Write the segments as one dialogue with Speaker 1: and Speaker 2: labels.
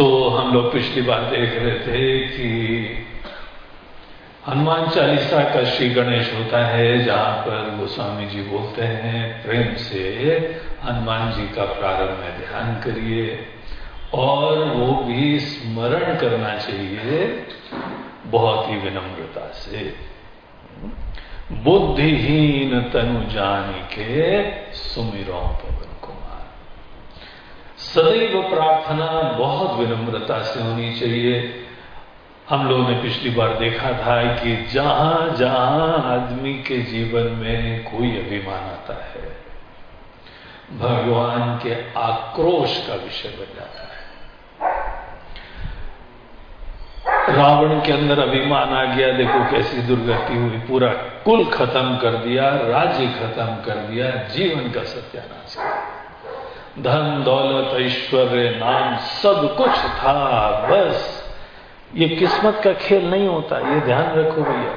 Speaker 1: तो हम लोग पिछली बार देख रहे थे कि हनुमान चालीसा का श्री गणेश होता है, जहाँ पर गोस्वामी जी बोलते हैं, प्रेम से हनुमान जी का प्रारंभ में ध्यान करिए और वो भी स्मरण करना चाहिए बहुत ही विनम्रता से। बुद्धिहीन तनु जानी के सुमिरों कुमार सदैव प्रार्थना, बहुत विनम्रता से होनी चाहिए। हम लोगों ने पिछली बार देखा था कि जहाँ जहाँ आदमी के जीवन में कोई अभिमान आता है, भगवान के आक्रोश का विषय बन जाता है। रावण के अंदर अभिमान आ गया, देखो कैसी दुर्गति हुई, पूरा कुल खत्म कर दिया, राज्य खत्म कर दिया, जीवन का सत्यानाश कर धन दौलत ऐश्वर्य नाम सब कुछ था, बस। ये किस्मत का खेल नहीं होता, ये ध्यान रखो भैया।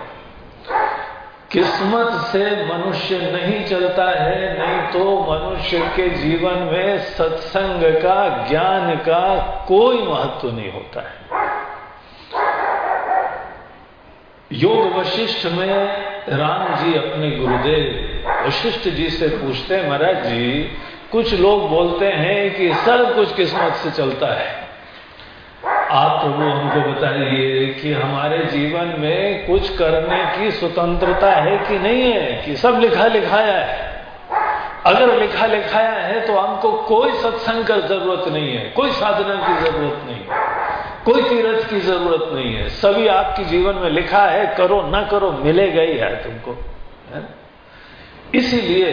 Speaker 1: किस्मत से मनुष्य नहीं चलता है, नहीं तो मनुष्य के जीवन में सत्संग का, ज्ञान का कोई महत्व नहीं होता है। योग वशिष्ठ में राम जी अपने गुरुदेव, वशिष्ठ जी से पूछते हैं, महाराज जी कुछ लोग बोलते हैं कि सब कुछ किस्मत से चलता है। आप प्रभु हमको बताइए कि हमारे जीवन में कुछ करने की स्वतंत्रता है कि नहीं है? कि सब लिखा लिखाया है? अगर लिखा लिखाया है तो हमको कोई सत्संग का ज़रूरत नहीं है, कोई साधना की ज़रूरत नहीं है, कोई तीर्थ की ज़रूरत नहीं है। सभी आपके जीवन में लिखा है, करो ना करो मिलेगा ही है तुमको इसीलिए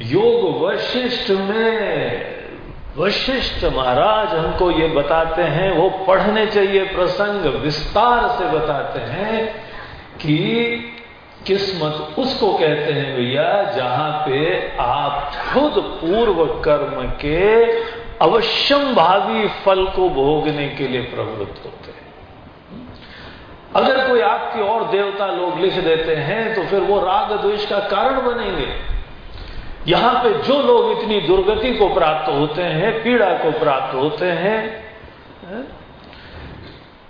Speaker 1: योग वशिष्ठ में, वशिष्ठ महाराज हमको ये बताते हैं, वो पढ़ने चाहिए प्रसंग, विस्तार से बताते हैं कि किस्मत उसको कहते हैं भैया, जहाँ पे आप खुद पूर्व कर्म के अवश्यम भावी फल को भोगने के लिए प्रवृत्त होते हैं। अगर कोई आपकी और देवता लोग लिख देते हैं तो फिर वो राग द्वेष का कारण बनेंगे। यहाँ पे जो लोग इतनी दुर्गति को प्राप्त होते हैं, पीड़ा को प्राप्त होते हैं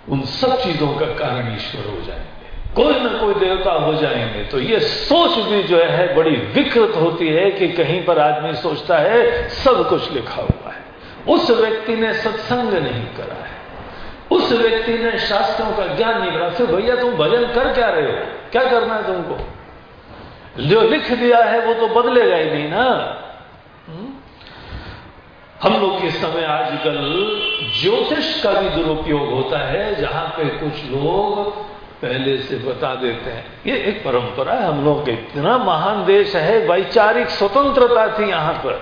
Speaker 1: उन सब चीज़ों का कारण ईश्वर हो जाएँगे। कोई ना कोई देवता हो जाएँगे। तो ये सोच भी जो है, बड़ी विकृत होती है कि कहीं पर आदमी सोचता है, सब कुछ लिखा हुआ है। उस व्यक्ति ने सत्संग नहीं करा है। उस व्यक्ति ने शास्त्रों का ज्ञान नहीं करा। फिर भैया, तुम भजन कर क्या रहे हो? क्या करना है तुमको? जो लिख दिया है वो तो बदलेगा ही नहीं ना। हम लोग के समय आजकल ज्योतिष का भी दुरुपयोग होता है, जहाँ पे कुछ लोग पहले से बता देते हैं। ये एक परंपरा है, हम लोग इतना महान देश है, वैचारिक स्वतंत्रता थी यहाँ पर।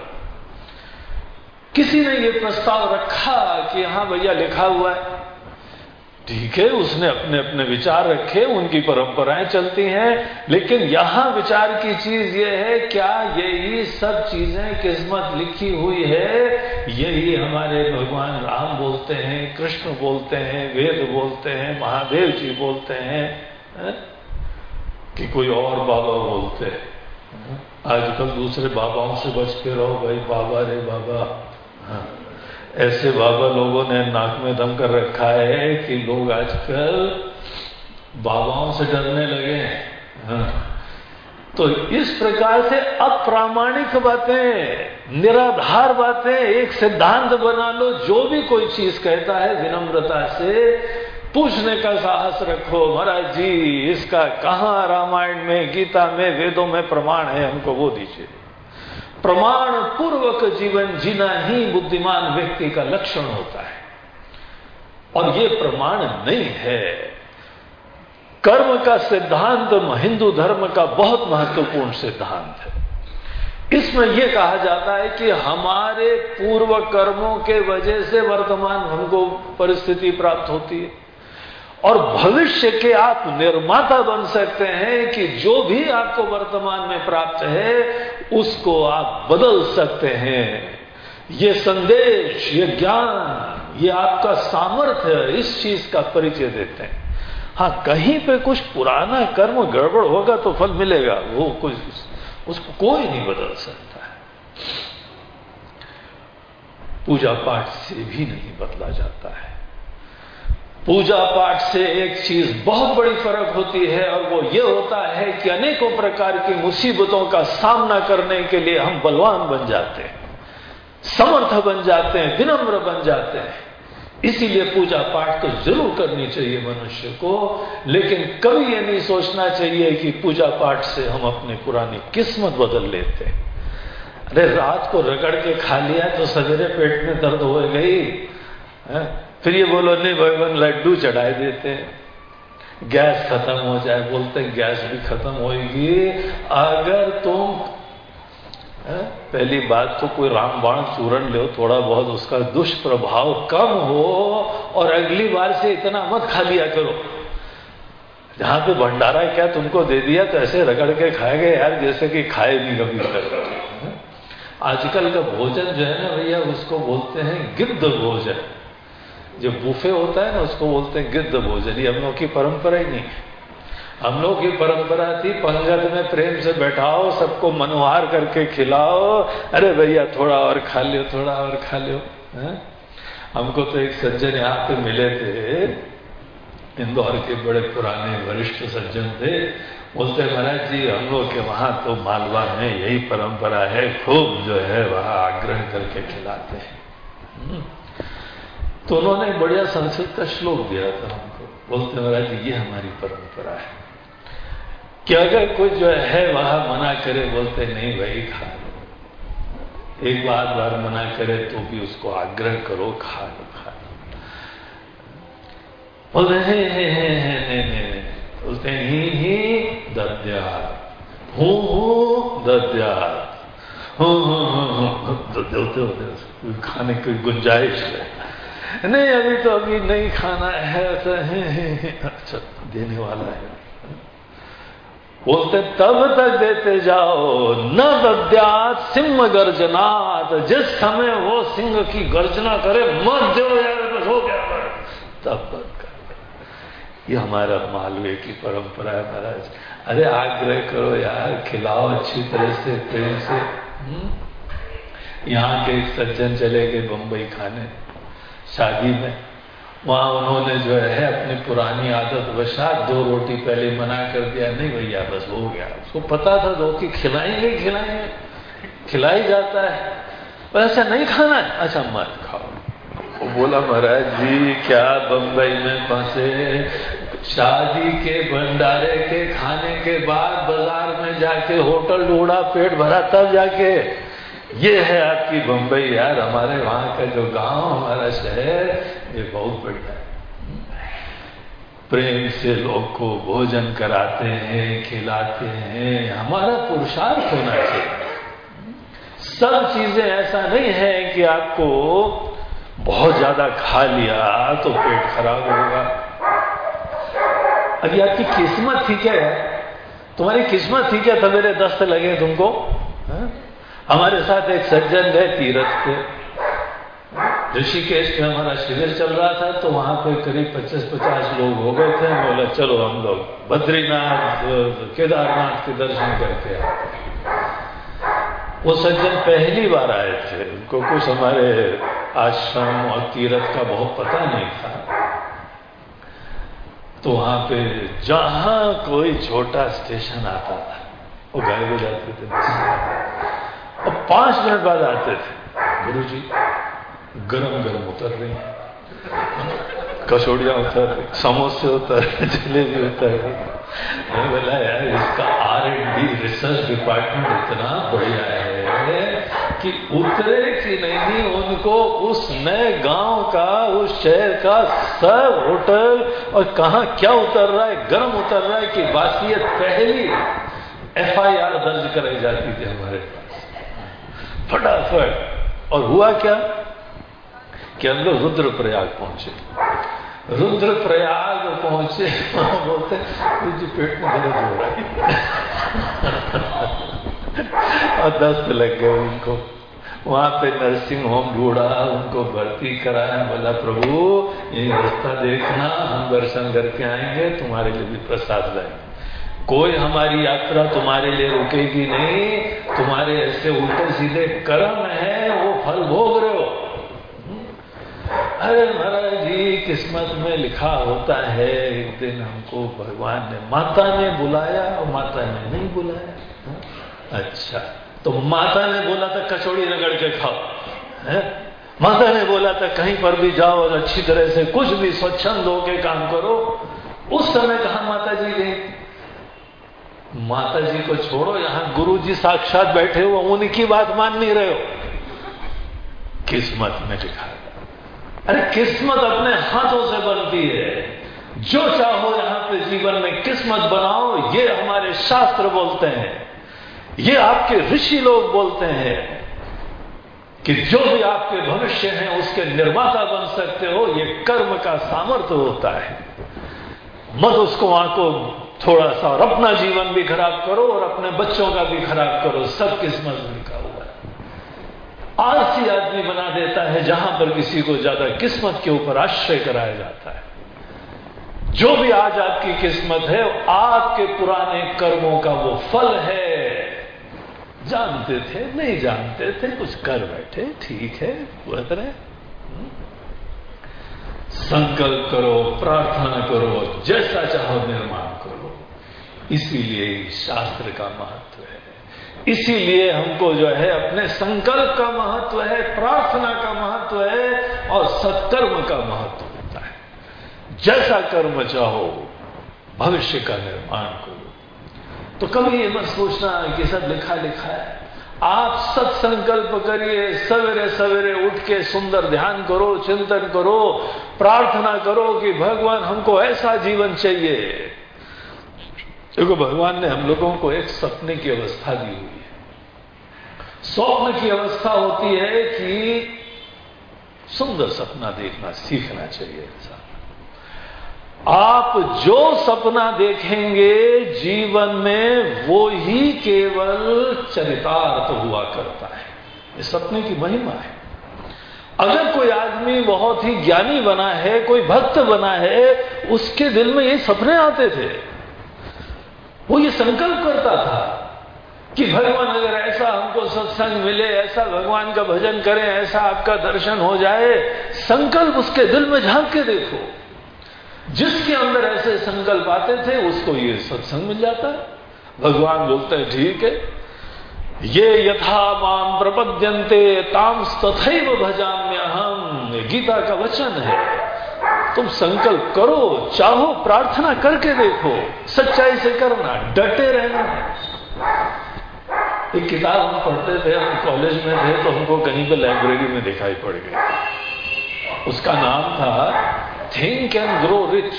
Speaker 1: किसी ने ये प्रस्ताव रखा कि यहाँ भैया लिखा हुआ है। ठीक है, उसने अपने अपने विचार रखे, उनकी परंपराएँ चलती हैं, लेकिन यहाँ विचार की चीज़ ये है, क्या यही सब चीज़ें किस्मत लिखी हुई है? यही हमारे भगवान राम बोलते हैं, कृष्ण बोलते हैं, वेद बोलते हैं, महादेव जी बोलते हैं, है? कि कोई और बाबा बोलते हैं। आजकल दूसरे बाबाओं से बच के रहो भाई, बाबा रे बाबा। हाँ। ऐसे बाबा लोगों ने नाक में दम कर रखा है कि लोग आजकल बाबाओं से डरने लगे हैं। हाँ। तो इस प्रकार से अप्रामाणिक बातें, निराधार बातें, एक सिद्धांत बना लो, जो भी कोई चीज़ कहता है विनम्रता से, पूछने का साहस रखो, महाराज जी, इसका कहा रामायण में, गीता में, वेदों में प्रमाण है? हमको वो दीजिए। प्रमाण पूर्वक जीवन जीना ही बुद्धिमान व्यक्ति का लक्षण होता है। और ये प्रमाण नहीं है। कर्म का सिद्धांत हिंदू धर्म का बहुत महत्वपूर्ण सिद्धांत है। इसमें यह कहा जाता है कि हमारे पूर्व कर्मों के वजह से वर्तमान हमको परिस्थिति प्राप्त होती है। और भविष्य के आप निर्माता बन सकते हैं कि जो भी आपको वर्तमान में प्राप्त है, उसको आप बदल सकते हैं। ये संदेश, ये ज्ञान, ये आपका सामर्थ्य इस चीज़ का परिचय देते हैं। हाँ कहीं पे कुछ पुराना कर्म गड़बड़ होगा तो फल मिलेगा, वो कुछ उसको कोई नहीं बदल सकता है। पूजा पाठ से भी नहीं बदला जाता है। पूजा पाठ से एक चीज़ बहुत बड़ी फ़र्क होती है और वो ये होता है कि अनेकों प्रकार की मुसीबतों का सामना करने के लिए हम बलवान बन जाते हैं, समर्थ बन जाते हैं, विनम्र बन जाते हैं इसीलिए पूजा पाठ तो ज़रूर करनी चाहिए मनुष्य को, लेकिन कभी ये नहीं सोचना चाहिए कि पूजा पाठ से हम अपनी पुरानी किस्मत बदल लेते हैं अरे रात को रगड़ के खा लिया तो सवेरे पेट में दर्द हो गई? फिर ये बोलो, नहीं भगवान लड्डू चढ़ाए देते हैं। गैस खत्म हो जाए। बोलते हैं, गैस भी खत्म होगी अगर तुम पहली बात तो कोई रामबाण चूरण लो थोड़ा बहुत उसका दुष्प्रभाव कम हो, और अगली बार से इतना मत खा लिया करो। जहाँ पे भंडारा क्या तुमको दे दिया? तो ऐसे रगड़ के खाएँगे यार, जैसे कि खाए भी कभी तक आजकल का भोजन जो है ना भैया, उसको बोलते हैं गिद्ध भोजन। जो बूफे होता है ना, उसको बोलते हैं गिद्ध भोजन। ये हम लोग की परंपरा ही नहीं। है हम लोग की परंपरा थी, पंगत में प्रेम से बैठाओ, सबको मनोहार करके खिलाओ। अरे भैया, थोड़ा और खा लियो, थोड़ा और खा लियो। हमको तो एक सज्जन यहाँ पे मिले थे। इंदौर के बड़े पुराने वरिष्ठ सज्जन थे। बोलते महाराज जी, हम लोग के वहाँ तो मालवा में यही परंपरा है। खूब जो है, वहाँ आग्रह करके खिलाते हैं। हम्म। तो उन्होंने बढ़िया संस्कृत का श्लोक दिया था हमको। बोलते, महाराज, ये हमारी परंपरा है। कि अगर कोई जो है, वहाँ मना करे, बोलते, नहीं भाई, खा लो। एक बार बार मना करे तो भी उसको आग्रह करो, खा लो खा लो। बोलते, हैं बोलते, ही ही, दद्या। हूँ हूँ, दद्या। होते होते खाने की गुंजाइश है। नहीं, अभी तो अभी नहीं खाना है अच्छा देने वाला है। बोलते, तब तक देते जाओ, न दद्यात सिंह गर्जनात। जिस समय वो सिंह की गर्जना करे, मत जो यार बस हो गया तब बंद कर। ये हमारा मालवे की परंपरा है महाराज। अरे, आग्रह करो यार, खिलाओ अच्छी तरह से, प्रेम से। हम्म? यहाँ के एक सज्जन चले गए बम्बई खाने। शादी में। वहाँ उन्होंने जो है अपनी पुरानी आदत वशात दो रोटी पहले मना कर दिया, नहीं भैया, बस हो गया। उसको पता था कि खिलाएँगे खिलाएँगे खिलाई जाता है। पर ऐसा नहीं खाना है। अच्छा मत खाओ। वो बोला, महाराज जी, क्या बंबई में फंसे? शादी के भंडारे के खाने के बाद बाज़ार में जाके होटल ढूंढा, पेट भरा तब जाके ये है आपकी बंबई यार, हमारे वहाँ का जो गाँव, हमारा शहर, ये बहुत बढ़िया है। प्रेम से लोग को भोजन कराते हैं, खिलाते हैं, हमारा पुरुषार्थ होना चाहिए। सब चीज़ें ऐसा नहीं है कि आपको बहुत ज़्यादा खा लिया तो पेट खराब होगा। अभी आपकी किस्मत थी क्या तुम्हारी किस्मत थी क्या मेरे दस्त लगे तुमको? हमारे साथ एक सज्जन गए तीरथ पे ऋषिकेश में हमारा शिविर चल रहा था तो वहाँ पे करीब 25-50 लोग हो गए थे। बोला, चलो हम लोग बद्रीनाथ, केदारनाथ के दर्शन करके वो सज्जन पहली बार आए थे। उनको कुछ हमारे आश्रम और तीरथ का बहुत पता नहीं था। तो वहाँ पे जहाँ कोई छोटा स्टेशन आता था, वो गायब हो जाते थे। और पाँच मिनट बाद आते थे। गुरु जी, गरम गरम उतर रही कचौड़ियाँ उतर समोसे उतर रहे जलेबी उतर रही मैं बोला, यार, इसका R and D research department इतना बढ़िया है कि उतरे कि नहीं, उनको उस नए गाँव का, उस शहर का सब होटल और कहा क्या उतर रहा है, गर्म उतर रहा है कि बासियत पहली एफआईआर दर्ज कराई जाती थी हमारे फटाफट। और हुआ क्या? कि हम लोग रुद्रप्रयाग पहुँचे। रुद्रप्रयाग पहुँचे बोलते जी पेट में दर्द हो रहा है। और दस्त लग गए उनको। वहाँ पे नर्सिंग होम ढूंढा, उनको भर्ती कराया, बोला, प्रभु, ये रास्ता देखना, हम दर्शन करके आएँगे, तुम्हारे लिए भी प्रसाद लाएँगे। कोई हमारी यात्रा तुम्हारे लिए रुकेगी नहीं। तुम्हारे ऐसे उल्टे सीधे कर्म है, वो फल भोग रहे हो। अरे महाराज जी, किस्मत में लिखा होता है, एक दिन हमको भगवान ने, माता ने बुलाया और माता ने नहीं बुलाया। अच्छा तो माता ने बोला था, कचौड़ी रगड़ के खाओ। है? माता ने बोला था, कहीं पर भी जाओ और अच्छी तरह से कुछ भी स्वच्छंद होके काम करो। उस समय कहा माता जी गए माता जी को छोड़ो, यहाँ गुरु जी साक्षात बैठे हो उनकी बात मान नहीं रहे हो। किस्मत में लिखा अरे किस्मत अपने हाथों से बनती है। जो चाहो यहाँ पे जीवन में किस्मत बनाओ, ये हमारे शास्त्र बोलते हैं। ये आपके ऋषि लोग बोलते हैं कि जो भी आपके भविष्य हैं, उसके निर्माता बन सकते हो, ये कर्म का सामर्थ्य होता है। मत उसको आंको थोड़ा सा और अपना जीवन भी खराब करो और अपने बच्चों का भी खराब करो। सब किस्मत में लिखा हुआ है। आलसी आदमी बना देता है जहाँ पर किसी को ज़्यादा किस्मत के ऊपर आश्रय कराया जाता है। जो भी आज आपकी किस्मत है, आपके पुराने कर्मों का वो फल है। जानते थे, नहीं जानते थे, कुछ कर बैठे, ठीक है पूरा रहे। संकल्प करो, प्रार्थना करो, जैसा चाहो निर्माण करो। इसीलिए शास्त्र का महत्व है। इसीलिए हमको जो है अपने संकल्प का महत्व है, प्रार्थना का महत्व है और सत्कर्म का महत्व होता है। जैसा कर्म चाहो, भविष्य का निर्माण करो। तो कभी ये मत सोचना कि सब लिखा लिखा है। आप सत्संकल्प करिए, सवेरे सवेरे उठ के सुंदर ध्यान करो, चिंतन करो, प्रार्थना करो कि भगवान हमको ऐसा जीवन चाहिए। देखो भगवान ने हम लोगों को एक सपने की अवस्था दी हुई है। स्वप्न की अवस्था होती है कि सुंदर सपना देखना सीखना चाहिए इंसान। आप जो सपना देखेंगे, जीवन में वो ही केवल चरितार्थ हुआ करता है। ये सपने की महिमा है। अगर कोई आदमी बहुत ही ज्ञानी बना है, कोई भक्त बना है, उसके दिल में ये सपने आते थे। वो ये संकल्प करता था कि भगवान अगर ऐसा हमको सत्संग मिले, ऐसा भगवान का भजन करें, ऐसा आपका दर्शन हो जाए, संकल्प उसके दिल में झाँक के देखो। जिसके अंदर ऐसे संकल्प आते थे, उसको ये सत्संग मिल जाता है। भगवान बोलते हैं, ठीक है, ये यथा माम प्रपद्यंते ताम तथैव भजाम्य हम गीता का वचन है। तुम संकल्प करो, चाहो, प्रार्थना करके देखो। सच्चाई से करना, डटे रहना। एक किताब हम पढ़ते थे, हम कॉलेज में थे तो हमको कहीं पे लाइब्रेरी में दिखाई पड़ गई। उसका नाम था थिंक एंड ग्रो रिच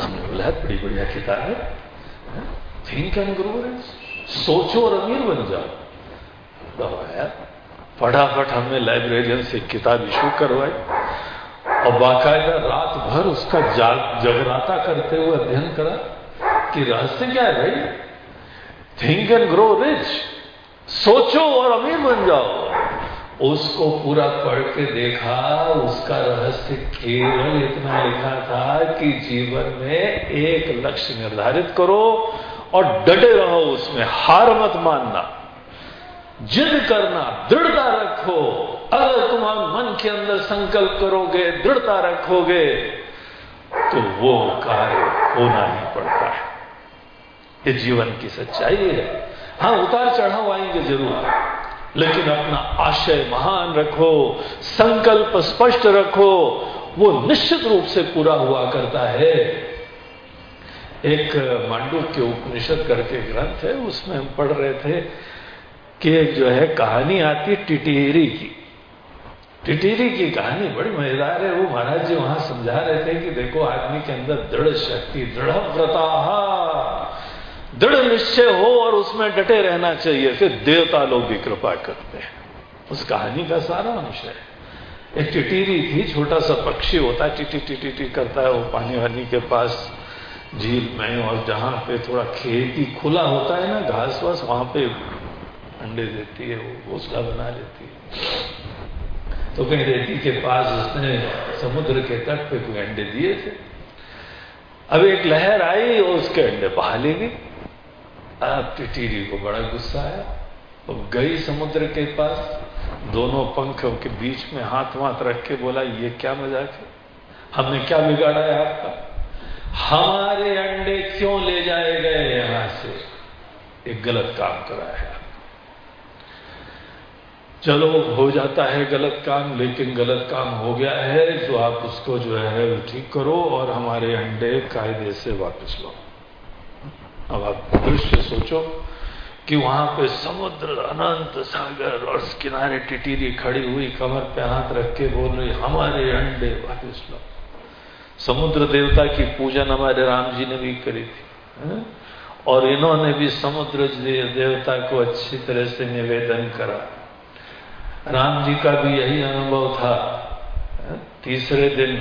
Speaker 1: हमने बोला बड़ी बढ़िया किताब है। थिंक एंड ग्रो रिच सोचो और अमीर बन जाओ। दबाया फटाफट हमने लाइब्रेरियन से किताब इशू करवाई। और बाकायदा रात भर उसका जाग, जगराता करते हुए अध्ययन करा कि रहस्य क्या है भाई? थिंक एंड ग्रो रिच सोचो और अमीर बन जाओ। उसको पूरा पढ़ के देखा, उसका रहस्य केवल इतना लिखा था कि जीवन में एक लक्ष्य निर्धारित करो और डटे रहो उसमें। हार मत मानना। जिद करना, दृढ़ता रखो। अगर तुम मन के अंदर संकल्प करोगे, दृढ़ता रखोगे तो वो कार्य होना ही पड़ता है। ये जीवन की सच्चाई है। हाँ उतार चढ़ाव आएँगे ज़रूर। लेकिन अपना आशय महान रखो, संकल्प स्पष्ट रखो, वो निश्चित रूप से पूरा हुआ करता है। एक मांडू के उपनिषद करके ग्रंथ है, उसमें हम पढ़ रहे थे कि जो है कहानी आती टिटेरी की। टिटेरी की कहानी बड़ी मज़ेदार है, वो महाराज जी वहाँ समझा रहे थे कि देखो आदमी के अंदर दृढ़ शक्ति, दृढ़ व्रता दृढ़ निश्चय हो और उसमें डटे रहना चाहिए, फिर देवता लोग भी कृपा करते हैं। उस कहानी का सारा अंश है। एक टिटीरी थी, छोटा सा पक्षी होता है, टिटी टिटी टी करता है, वो पानी वानी के पास झील में और जहाँ पे थोड़ा खेती खुला होता है ना, घास वास, वहाँ पे अंडे देती है, वो घोसला बना लेती है। तो कहीं रेती के पास उसने समुद्र के तट पे कोई अंडे दिए थे। अब एक लहर आई और उसके अंडे बहा ले गई अब टिटीरी को बड़ा गुस्सा आया। वो गई समुद्र के पास, दोनों पंखों के बीच में हाथ वाथ रख के बोला, ये क्या मज़ाक है? हमने क्या बिगाड़ा है आपका? हमारे अंडे क्यों ले जाए गए यहाँ से? एक गलत काम करा है। चलो, हो जाता है गलत काम, लेकिन गलत काम हो गया है तो आप उसको जो है ठीक करो और हमारे अंडे कायदे से वापस लो। अब आप दृश्य सोचो कि वहाँ पे समुद्र, अनंत सागर और किनारे टिटीरी खड़ी हुई कमर पे हाथ रख के बोल रही, हमारे अंडे वापस लो। समुद्र देवता की पूजन हमारे राम जी ने भी करी थी, है? और इन्होंने भी समुद्र देवता को अच्छी तरह से निवेदन करा। राम जी का भी यही अनुभव था। तीसरे दिन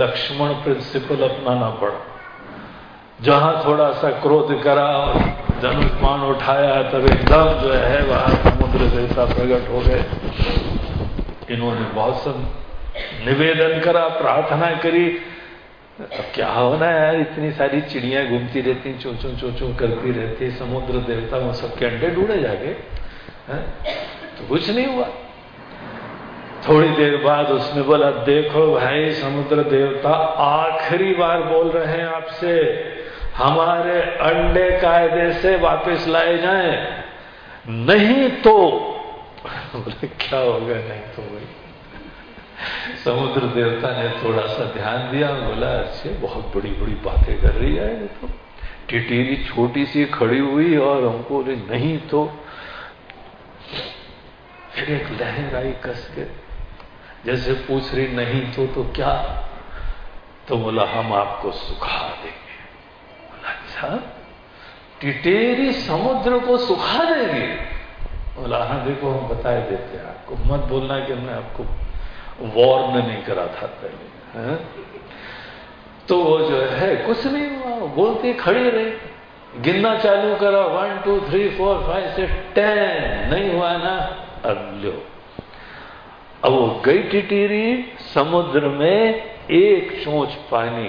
Speaker 1: लक्ष्मण प्रिंसिपल अपनाना पड़ा। जहाँ थोड़ा सा क्रोध करा और धनुष मान उठाया तब एकदम जो है वहाँ समुद्र देवता प्रकट हो गए। इन्होंने बहुत सब निवेदन करा, प्रार्थना करी। अब क्या होना है यार, इतनी सारी चिड़िया घूमती रहती चो चो चो चो करती रहती, समुद्र देवता वो सबके अंडे ढूंढे जाके तो कुछ नहीं हुआ। थोड़ी देर बाद उसने बोला, देखो भाई, समुद्र देवता आखिरी बार बोल रहे हैं आपसे, हमारे अंडे कायदे से वापस लाए जाए। नहीं तो बोले, क्या होगा नहीं तो भाई। समुद्र देवता ने थोड़ा सा ध्यान दिया, बोला, अच्छे, बहुत बड़ी बड़ी बातें कर रही है तो। टिटीरी छोटी सी खड़ी हुई और हमको नहीं तो। फिर एक लहर आई कस के जैसे पूछ रही, नहीं तो तो क्या? तो बोला, हम आपको सुखा देंगे। बोला अच्छा? टिटेरी समुद्र को सुखा देंगे? बोला हाँ देखो, हम बताए देते हैं आपको। मत बोलना कि हमने आपको वॉर्न नहीं करा था पहले, है? तो वो जो है, कुछ नहीं हुआ। बोलते, खड़े रहे। गिनना चालू करा। One two three four five six ten नहीं हुआ ना? अब लो। अब वो गई टिटीरी, समुद्र में एक चोंच पानी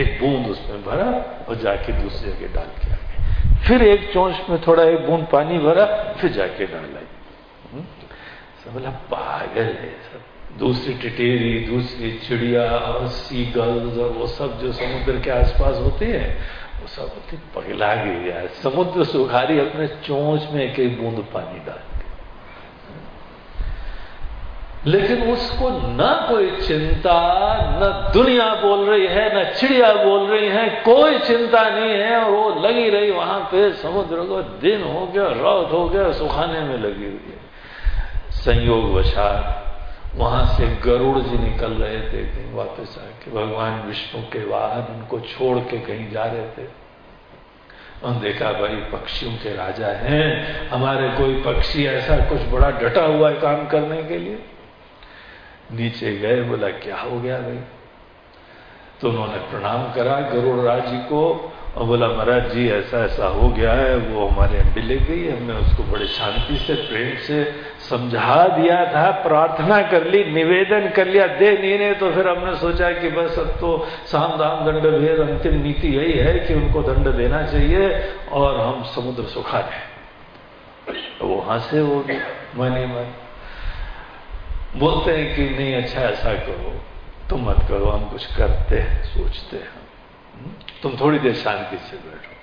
Speaker 1: एक बूंद उसमें भरा और जाके दूसरी जगह डाल के आ गई फिर एक चोंच में थोड़ा एक बूंद पानी भरा, फिर जाके डाल लाई सब बोला, पागल है सब। दूसरी टिटेरी, दूसरी चिड़िया और सीगल्स और वो सब जो समुद्र के आसपास होते हैं, वो सब होती पगला गई यार समुद्र सुखारी अपने चोंच में एक एक बूंद पानी डाल। लेकिन उसको न कोई चिंता, न दुनिया बोल रही है, न चिड़िया बोल रही है, कोई चिंता नहीं है और वो लगी रही वहाँ पे, समुद्र को दिन हो गया रौद हो गया, सुखाने में लगी हुई है। संयोग वशात, वहाँ से गरुड़ जी निकल रहे थे, कहीं वापस आके, भगवान विष्णु के वाहन उनको छोड़ के कहीं जा रहे थे। उन्होंने देखा भाई पक्षियों के राजा हैं, हमारे कोई पक्षी ऐसा कुछ बड़ा डटा हुआ है काम करने के लिए? नीचे गए, बोला, क्या हो गया भाई? तो उन्होंने प्रणाम करा गरुड़ राज जी को और बोला, महाराज जी ऐसा ऐसा हो गया है, वो हमारे अंडे ले गई हमने उसको बड़े शांति से, प्रेम से समझा दिया था, प्रार्थना कर ली, निवेदन कर लिया, दे नहीं ने तो फिर हमने सोचा कि बस अब तो साम दाम दंड भेद अंतिम नीति यही है कि उनको दंड देना चाहिए और हम समुद्र सुखा दें वो हंसे वो भी मनी मन बोलते हैं कि नहीं अच्छा ऐसा करो। तुम मत करो, हम कुछ करते हैं, सोचते हैं। हम्म? तुम थोड़ी देर शांति से बैठो।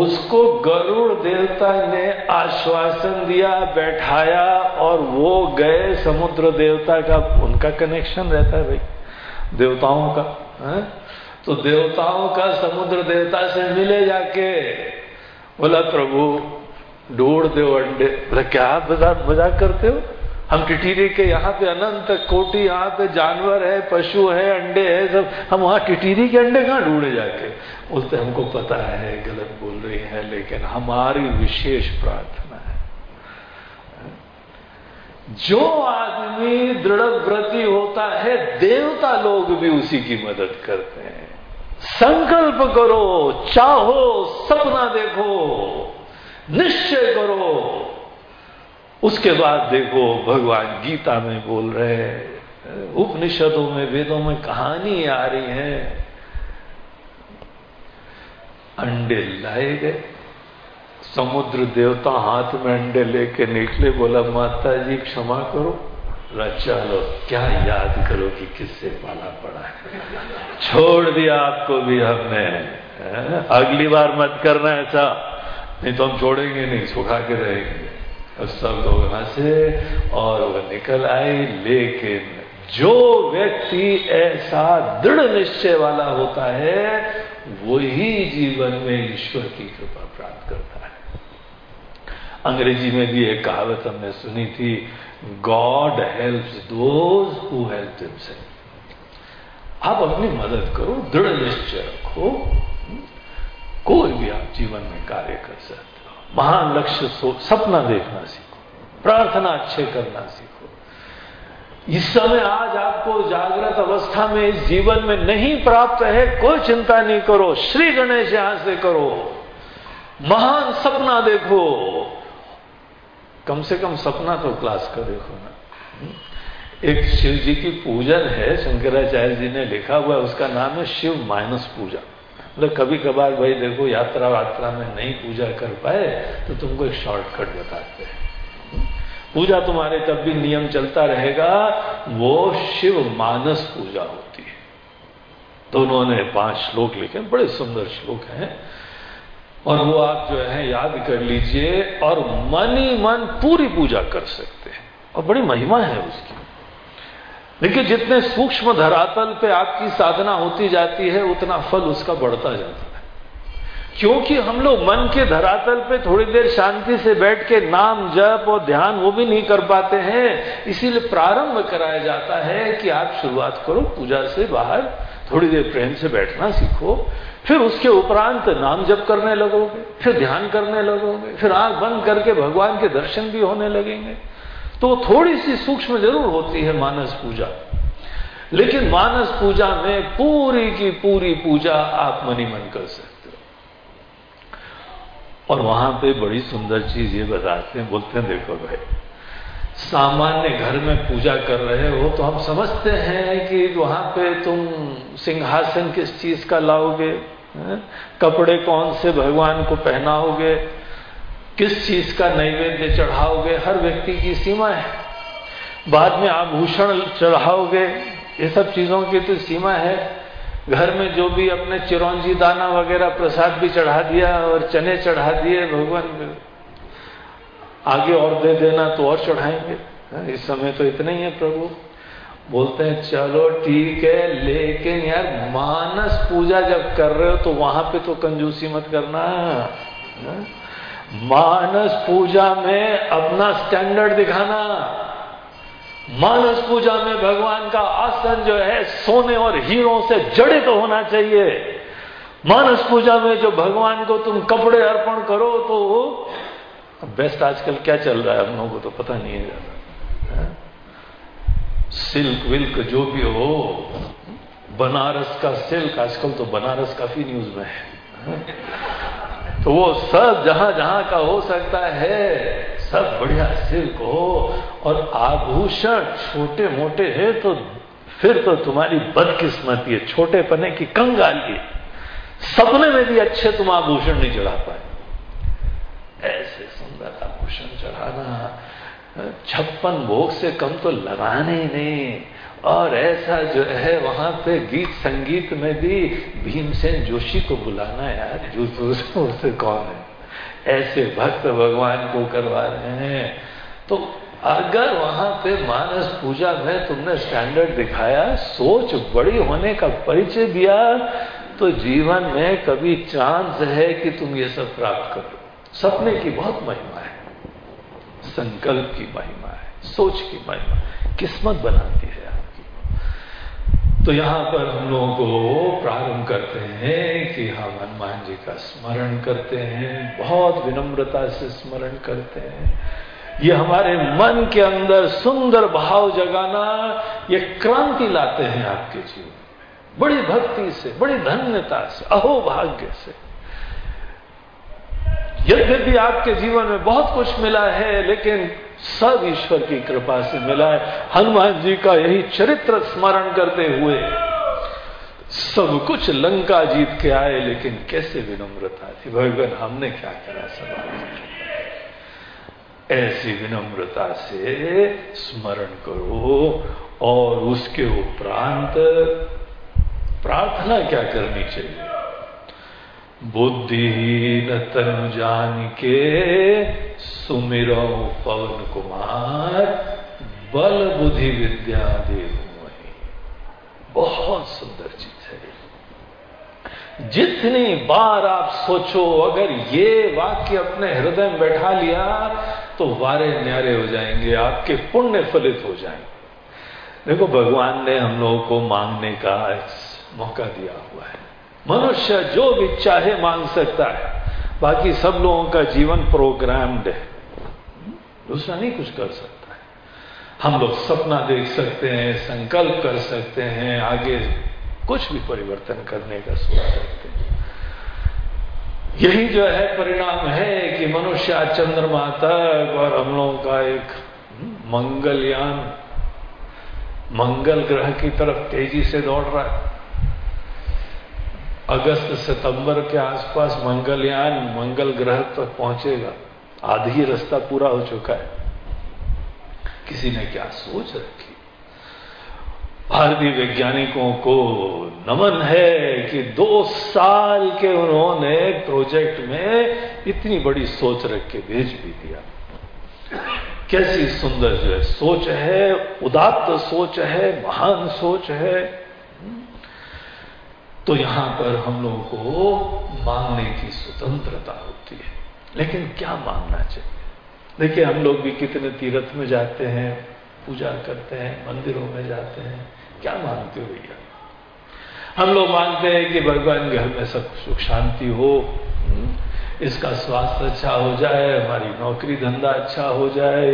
Speaker 1: उसको गरुड़ देवता ने आश्वासन दिया, बैठाया और वो गए समुद्र देवता का। उनका कनेक्शन रहता है भाई, देवताओं का, है? तो देवताओं का समुद्र देवता से मिले जाके, बोला, प्रभु, ढूंढ दो अंडे। बोला, क्या मज़ाक करते हो? हम टिटीरी के यहाँ पे अनंत कोटि, यहाँ पे जानवर है, पशु है, अंडे है, सब। हम वहाँ टिटीरी के अंडे कहाँ ढूंढे जाके? बोलते, हमको पता है, गलत बोल रही है, लेकिन हमारी विशेष प्रार्थना है। जो आदमी दृढ़ व्रति होता है, देवता लोग भी उसी की मदद करते हैं। संकल्प करो, चाहो, सपना देखो, निश्चय करो। उसके बाद देखो भगवान गीता में बोल रहे हैं, उपनिषदों में, वेदों में कहानी आ रही है। अंडे लाए गए। समुद्र देवता हाथ में अंडे लेके निकले, बोला माता जी क्षमा करो। चलो क्या याद करो कि किससे पाला पड़ा है। छोड़ दिया आपको भी हमने। अगली बार मत करना ऐसा। नहीं तो हम छोड़ेंगे नहीं, सुखा के रहेंगे। सब लोग हंसे और वह निकल आए लेकिन जो व्यक्ति ऐसा दृढ़ निश्चय वाला होता है, वही जीवन में ईश्वर की कृपा प्राप्त करता है। अंग्रेज़ी में भी एक कहावत हमने सुनी थी God helps those who help himself आप अपनी मदद करो, दृढ़ निश्चय रखो। कोई भी आप जीवन में कार्य कर सकते महान लक्ष्य सो, सपना देखना सीखो। प्रार्थना अच्छे करना सीखो। इस समय आज आपको जागृत अवस्था में, इस जीवन में नहीं प्राप्त है, कोई चिंता नहीं करो। श्री गणेश यहाँ से करो। महान सपना देखो। कम से कम सपना तो क्लास का देखो ना। एक शिव जी की पूजन है, शंकराचार्य जी ने लिखा हुआ है, उसका नाम है शिव माइनस पूजा। मतलब कभी कभार भाई देखो यात्रा वात्रा में नहीं पूजा कर पाए तो तुमको एक शॉर्टकट बताते हैं। पूजा तुम्हारे तब भी नियम चलता रहेगा, वो शिव मानस पूजा होती है। तो उन्होंने पाँच श्लोक लिखे, बड़े सुंदर श्लोक हैं। और वो आप जो है, याद कर लीजिए, और मन ही मन पूरी पूजा कर सकते हैं। और बड़ी महिमा है उसकी। देखिए, जितने सूक्ष्म धरातल पे आपकी साधना होती जाती है, उतना फल उसका बढ़ता जाता है। क्योंकि हम लोग मन के धरातल पे थोड़ी देर शांति से बैठ के नाम, जप और ध्यान वो भी नहीं कर पाते हैं, इसीलिए प्रारंभ कराया जाता है कि आप शुरुआत करो, पूजा से बाहर थोड़ी देर प्रेम से बैठना सीखो, फिर उसके उपरांत नाम जप करने लगोगे, फिर ध्यान करने लगोगे, फिर आँख बंद करके भगवान के दर्शन भी होने लगेंगे। तो थोड़ी सी सूक्ष्म ज़रूर होती है मानस पूजा। लेकिन मानस पूजा में पूरी की पूरी पूजा आप मनी मन कर सकते हो। और वहाँ पे बड़ी सुंदर चीज़ ये बताते हैं, बोलते हैं, देखो भाई, सामान्य घर में पूजा कर रहे हो तो हम समझते हैं कि वहाँ पे तुम सिंहासन किस चीज़ का लाओगे कपड़े कौन से भगवान को पहनाओगे? किस चीज़ का नैवेद्य चढ़ाओगे? हर व्यक्ति की सीमा है। बाद में आभूषण चढ़ाओगे? ये सब चीज़ों की तो सीमा है। घर में जो भी अपने चिरौंजी दाना वगैरह प्रसाद भी चढ़ा दिया और चने चढ़ा दिए भगवान आगे और दे देना तो और चढ़ाएँगे। हाँ, इस समय तो इतना ही है प्रभु। बोलते हैं चलो ठीक है लेकिन यार मानस पूजा जब कर रहे हो तो वहाँ पे तो कंजूसी मत करना। हाँ? मानस पूजा में अपना स्टैंडर्ड दिखाना। मानस पूजा में भगवान का आसन जो है, सोने और हीरों से जड़ित तो होना चाहिए। मानस पूजा में जो भगवान को तुम कपड़े अर्पण करो तो बेस्ट आजकल क्या चल रहा है? हम लोगों को तो पता नहीं है। ज़्यादा सिल्क विल्क जो भी हो, बनारस का सिल्क आजकल तो बनारस काफ़ी न्यूज़ में है? तो वो सब जहाँ जहाँ का हो सकता है, सब बढ़िया सिल्क हो। और आभूषण छोटे मोटे है तो फिर तो तुम्हारी बदकिस्मती है छोटे पने की कंगाली सपने में भी अच्छे तुम आभूषण नहीं चढ़ा पाए। ऐसे सुंदर आभूषण चढ़ाना, छप्पन भोग से कम तो लगाने नहीं। और ऐसा जो है, वहाँ पे गीत संगीत में भी भीमसेन जोशी को बुलाना यार जो कौन है? ऐसे भक्त भगवान को करवा रहे हैं। तो अगर वहाँ पे मानस पूजा में तुमने स्टैंडर्ड दिखाया, सोच बड़ी होने का परिचय दिया तो जीवन में कभी चांस है कि तुम ये सब प्राप्त करो सपने की बहुत महिमा है। संकल्प की महिमा है। सोच की महिमा किस्मत बनाती है तो यहाँ पर हम लोगों को प्रारंभ करते हैं कि हम हनुमान जी का स्मरण करते हैं, बहुत विनम्रता से स्मरण करते हैं। ये हमारे मन के अंदर सुंदर भाव जगाना, ये क्रांति लाते हैं आपके जीवन में। बड़ी भक्ति से, बड़ी धन्यता से, अहोभाग्य से। यद्यपि आपके जीवन में बहुत कुछ मिला है, लेकिन सब ईश्वर की कृपा से मिला है। हनुमान जी का यही चरित्र स्मरण करते हुए सब कुछ लंका जीत के आए, लेकिन कैसे विनम्रता थी? भगवान, हमने क्या करा सब ऐसी विनम्रता से स्मरण करो और उसके उपरांत प्रार्थना क्या करनी चाहिए? बुद्धिहीन तनु जान के सुमिरो पवन कुमार, बल बुद्धि विद्या देव बहुत सुंदर चीज़ है जितनी बार आप सोचो, अगर ये वाक्य अपने हृदय में बैठा लिया तो वारे न्यारे हो जाएँगे, आपके पुण्य फलित हो जाएँगे। देखो, भगवान ने हम लोगों को मांगने का मौका दिया हुआ है। मनुष्य जो भी चाहे मांग सकता है। बाकी सब लोगों का जीवन प्रोग्राम्ड है। दूसरा नहीं कुछ कर सकता है। हम लोग सपना देख सकते हैं, संकल्प कर सकते हैं, आगे कुछ भी परिवर्तन करने का सोच सकते हैं। यही जो है परिणाम है कि मनुष्य चंद्रमा तक और हम लोगों का एक मंगलयान, मंगल ग्रह की तरफ़ तेज़ी से दौड़ रहा है। अगस्त सितंबर के आसपास मंगलयान मंगल ग्रह तक तो पहुंचेगा। आधी रास्ता पूरा हो चुका है। किसी ने क्या सोच रखी? भारतीय वैज्ञानिकों को नमन है कि दो साल के उन्होंने प्रोजेक्ट में इतनी बड़ी सोच रख के भेज भी दिया। कैसी सुंदर जो है सोच है, उदात्त सोच है, महान सोच है। तो यहाँ पर हम लोगों को मांगने की स्वतंत्रता होती है। लेकिन क्या मांगना चाहिए? देखिए, हम लोग भी कितने तीर्थ में जाते हैं, पूजा करते हैं, मंदिरों में जाते हैं। क्या मांगते हो भैया? हम लोग मांगते हैं कि भगवान घर में सब सुख शांति हो इसका स्वास्थ्य अच्छा हो जाए, हमारी नौकरी धंधा अच्छा हो जाए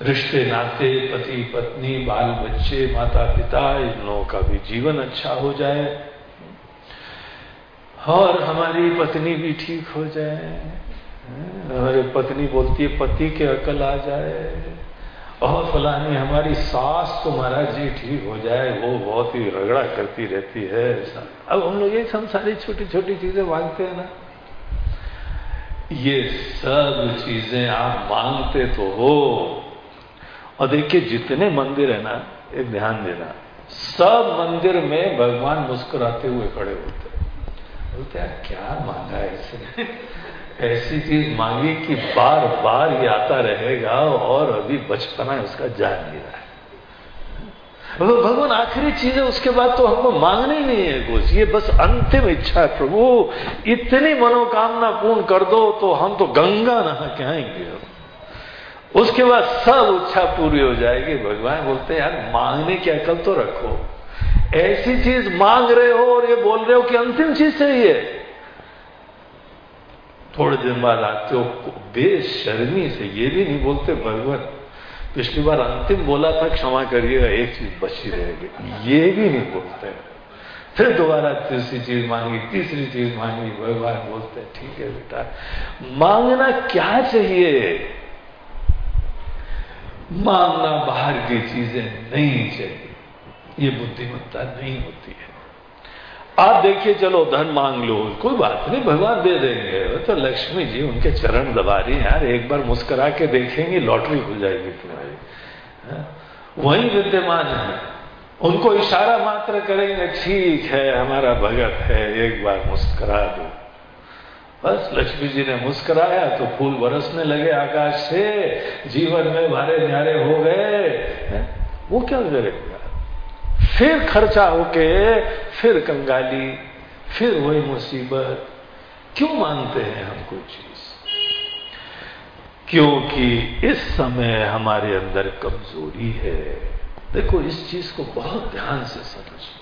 Speaker 1: रिश्ते, नाते, पति, पत्नी, बाल बच्चे माता पिता इन लोगों का भी जीवन अच्छा हो जाए और हमारी पत्नी भी ठीक हो जाए। हमारे पत्नी बोलती है, पति के अकल आ जाए और फलानी हमारी सास तो महाराज जी ठीक हो जाए, वो बहुत ही रगड़ा करती रहती है। अब हम लोग ये सब सारी छोटी छोटी चीज़ें मांगते हैं ना। ये सब चीज़ें आप मांगते तो हो। और देखिए जितने मंदिर है ना एक ध्यान देना। सब मंदिर में भगवान मुस्कुराते हुए खड़े होते बोलते यार क्या मांगा है ऐसी चीज़ मांगी कि बार बार ये आता रहेगा और अभी बचपना है, उसका जान नहीं रहा है। भगवान, आखिरी चीज़ है, उसके बाद तो हमको मांगने ही नहीं है कुछ। ये बस अंतिम इच्छा है, प्रभु। इतनी मनोकामना पूर्ण कर दो तो हम तो गंगा नहा के आएँगे उसके बाद सब इच्छा पूरी हो जाएगी। भगवान बोलते यार, मांगने की अकल तो रखो। ऐसी चीज़ मांग रहे हो और ये बोल रहे हो कि अंतिम चीज़ चाहिए। थोड़े दिन बाद आते हो, बेशर्मी से ये भी नहीं बोलते, भगवान, पिछली बार अंतिम बोला था, क्षमा करिएगा, एक चीज़ बची रहेगी। ये भी नहीं बोलते फिर दोबारा तीसरी चीज़ मांगी, तीसरी चीज़ मांगी, भगवान बोलते ठीक है बेटा, मांगना क्या चाहिए? मांगना बाहर की चीज़ें नहीं चाहिए। ये बुद्धिमत्ता नहीं होती है। आप देखिए, चलो धन मांग लो, कोई बात नहीं, भगवान दे देंगे। तो लक्ष्मी जी, उनके चरण दबा रही यार, एक बार मुस्कुरा के देखेंगे, लॉटरी खुल जाएगी तुम्हारी। हाँ? वही विद्यमान है। उनको इशारा मात्र करेंगे, ठीक है, हमारा भगत है, एक बार मुस्कुरा दो। बस लक्ष्मी जी ने मुस्कुराया तो फूल बरसने लगे आकाश से। जीवन में भारे न्यारे हो गए? वो क्या करेगा फिर खर्चा होके, फिर कंगाली, फिर वही मुसीबत। क्यों मानते हैं हम कोई चीज़? क्योंकि इस समय हमारे अंदर कमज़ोरी है। देखो, इस चीज़ को बहुत ध्यान से समझो।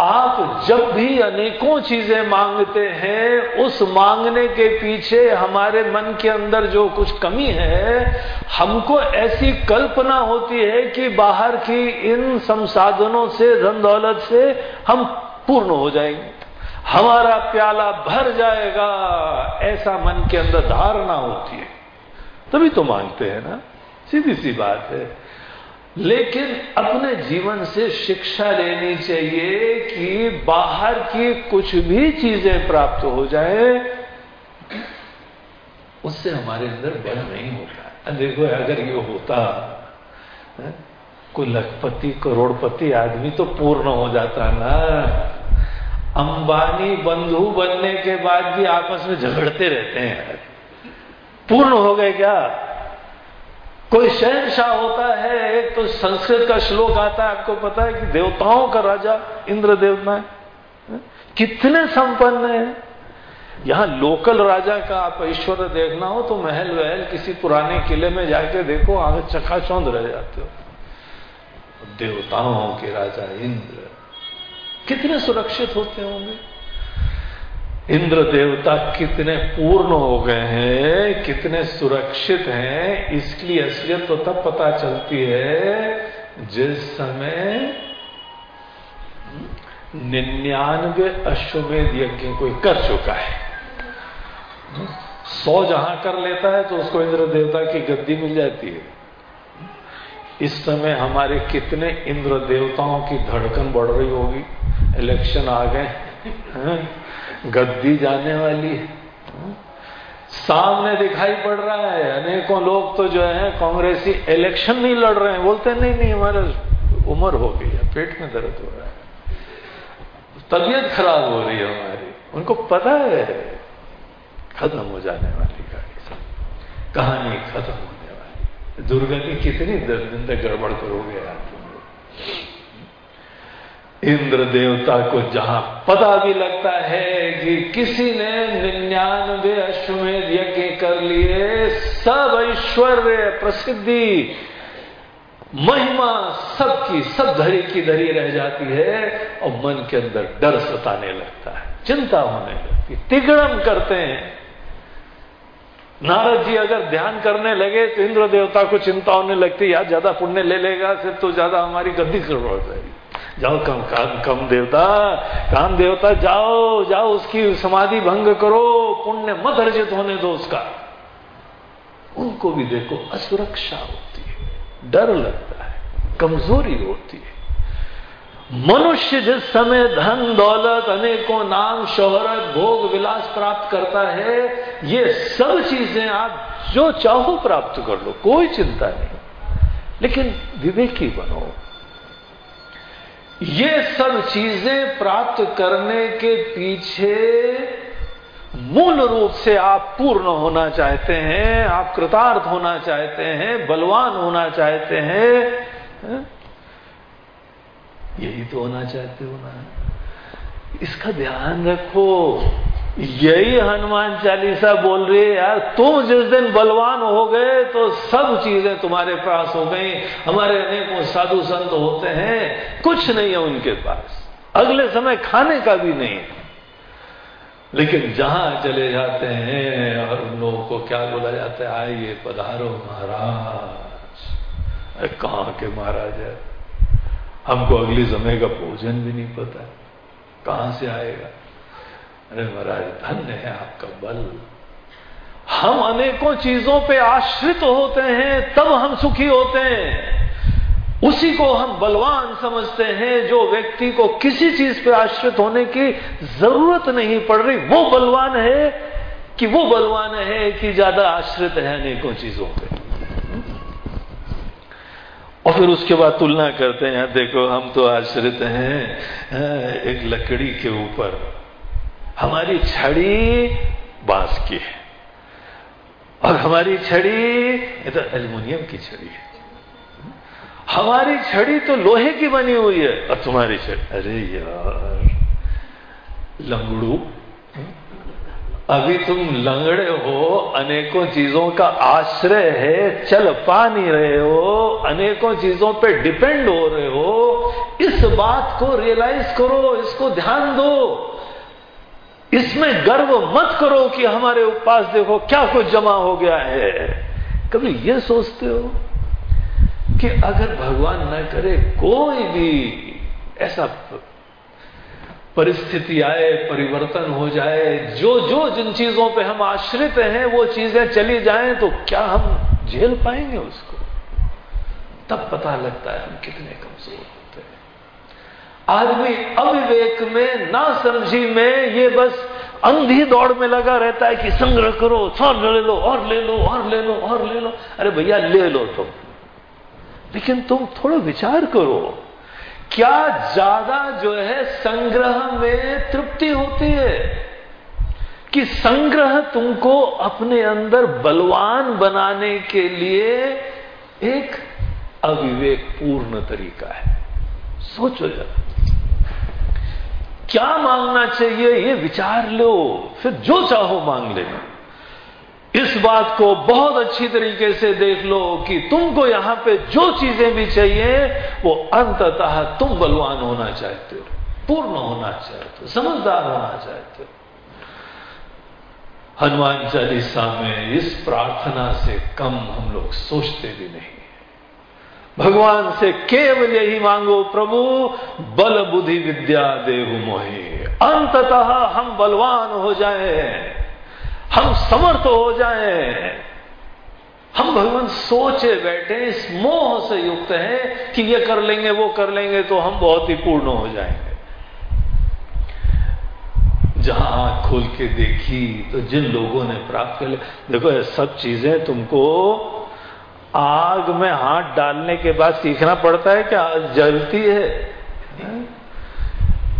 Speaker 1: आप जब भी अनेकों चीज़ें मांगते हैं, उस मांगने के पीछे हमारे मन के अंदर जो कुछ कमी है, हमको ऐसी कल्पना होती है कि बाहर की इन संसाधनों से धन दौलत से हम पूर्ण हो जाएँगे। हमारा प्याला भर जाएगा, ऐसा मन के अंदर धारणा होती है। तभी तो मांगते हैं ना। सीधी सी बात है। लेकिन अपने जीवन से शिक्षा लेनी चाहिए कि बाहर की कुछ भी चीज़ें प्राप्त हो जाए, उससे हमारे अंदर बल नहीं होता देखो, अगर ये होता कोई लखपति, करोड़पति आदमी तो पूर्ण हो जाता ना। अंबानी बंधु बनने के बाद भी आपस में झगड़ते रहते हैं। पूर्ण हो गए क्या? कोई शहनशाह होता है, एक तो संस्कृत का श्लोक आता है, आपको पता है कि देवताओं का राजा इंद्र देवता है। कितने संपन्न है। यहाँ लोकल राजा का आप ऐश्वर्य देखना हो तो महल वहल किसी पुराने किले में जाके देखो, आगे चकाचौंध रह जाते हो। देवताओं के राजा इंद्र, कितने सुरक्षित होते होंगे? इंद्र देवता कितने पूर्ण हो गए हैं, कितने सुरक्षित हैं, इसकी असलियत तो तब पता चलती है जिस समय निन्यानवे अश्वमेध यज्ञ कोई कर चुका है। सौ जहाँ कर लेता है तो उसको इंद्र देवता की गद्दी मिल जाती है। इस समय हमारे कितने इंद्र देवताओं की धड़कन बढ़ रही होगी, इलेक्शन आ गए गद्दी जाने वाली है। सामने दिखाई पड़ रहा है, अनेकों लोग तो जो है, कांग्रेसी इलेक्शन नहीं लड़ रहे हैं। बोलते नहीं नहीं, हमारा उम्र हो गई है, पेट में दर्द हो रहा है। तबीयत खराब हो रही है हमारी। उनको पता है, खत्म हो जाने वाली गाड़ी सब। कहानी खत्म होने वाली। दुर्गति कितनी तक गड़बड़ करोगे आप इंद्र देवता को जहाँ पता भी लगता है कि किसी ने निन्यानवे अश्वमेध यज्ञ कर लिए, सब ऐश्वर्य प्रसिद्धि, महिमा सबकी, सब धरी की धरी रह जाती है और मन के अंदर डर सताने लगता है, चिंता होने लगती है, तिगड़म करते हैं। नारद जी अगर ध्यान करने लगे तो इंद्र देवता को चिंता होने लगती यार ज़्यादा पुण्य ले लेगा, फिर तो ज़्यादा हमारी गद्दी कर जाएगी। जाओ कम, काम, कम देवता, काम देवता जाओ जाओ उसकी समाधि भंग करो, पुण्य मत अर्जित होने दो उसका। उनको भी देखो असुरक्षा होती है, डर लगता है, कमज़ोरी होती है। मनुष्य जिस समय धन, दौलत, अनेकों नाम, शोहरत, भोग, विलास प्राप्त करता है, ये सब चीज़ें आप जो चाहो प्राप्त कर लो, कोई चिंता नहीं। लेकिन विवेकी बनो ये सब चीज़ें प्राप्त करने के पीछे मूल रूप से आप पूर्ण होना चाहते हैं, आप कृतार्थ होना चाहते हैं, बलवान होना चाहते हैं? यही तो होना चाहते हो ना इसका ध्यान रखो यही हनुमान चालीसा बोल रही है, यार, तुम जिस दिन बलवान हो गए तो सब चीज़ें तुम्हारे पास हो गई। हमारे अनेकों साधु संत होते हैं, कुछ नहीं है उनके पास। अगले समय खाने का भी नहीं लेकिन जहाँ चले जाते हैं, और उन लोगों को क्या बोला जाता है, आइए पधारो महाराज। कहा के महाराज है? हमको अगले समय का भोजन भी नहीं पता। कहाँ से आएगा? अरे महाराज, धन्य है आपका बल। हम अनेकों चीज़ों पे आश्रित होते हैं, तब हम सुखी होते हैं। उसी को हम बलवान समझते हैं, जो व्यक्ति को किसी चीज़ पे आश्रित होने की ज़रूरत नहीं पड़ रही, वो बलवान है कि वो बलवान है कि ज़्यादा आश्रित है अनेकों चीज़ों पे। और फिर उसके बाद तुलना करते हैं, देखो हम तो आश्रित हैं एक लकड़ी के ऊपर। हमारी छड़ी बाँस की है। और हमारी छड़ी, ये तो एल्यूमिनियम की छड़ी है। हमारी छड़ी तो लोहे की बनी हुई है, और तुम्हारी छड़ी। अरे यार, लंगड़ू। अभी तुम लंगड़े हो, अनेकों चीज़ों का आश्रय है, चल पा नहीं रहे हो, अनेकों चीज़ों पे डिपेंड हो रहे हो। इस बात को रियलाइज़ करो, इसको ध्यान दो। इसमें गर्व मत करो कि हमारे पास देखो, क्या कुछ जमा हो गया है। कभी ये सोचते हो कि अगर भगवान न करे, कोई भी ऐसा परिस्थिति आए, परिवर्तन हो जाए जो जो जिन चीज़ों पे हम आश्रित हैं, वो चीज़ें चली जाएँ तो क्या हम झेल पाएँगे उसको? तब पता लगता है हम कितने कमज़ोर आदमी अविवेक में, ना समझी में, ये बस अंधी दौड़ में लगा रहता है कि संग्रह करो, और ले लो, और ले लो, और ले लो, और ले लो। अरे भैया, ले लो तुम। लेकिन तुम थोड़ा विचार करो, क्या ज़्यादा जो है संग्रह में तृप्ति होती है? कि संग्रह तुमको अपने अंदर बलवान बनाने के लिए एक अविवेक पूर्ण तरीका है। सोचो जरा। क्या मांगना चाहिए ये विचार लो, फिर जो चाहो मांग लेना इस बात को बहुत अच्छी तरीके से देख लो कि तुमको यहाँ पे जो चीज़ें भी चाहिए, वो अंततः तुम बलवान होना चाहते हो, पूर्ण होना चाहते हो, समझदार होना चाहते हो। हनुमान चालीसा में इस प्रार्थना से कम हम लोग सोचते भी नहीं। भगवान से केवल यही मांगो, प्रभु, बल, बुद्धि, विद्या देव मोहे। अंततः हम बलवान हो जाए, हम समर्थ हो जाए। हम भगवान सोचे बैठे, इस मोह से युक्त हैं कि ये कर लेंगे, वो कर लेंगे तो हम बहुत ही पूर्ण हो जाएँगे जहाँ आँख खोल के देखी तो जिन लोगों ने प्राप्त कर लिया, देखो, ये सब चीज़ें तुमको आग में हाथ डालने के बाद सीखना पड़ता है क्या जलती है?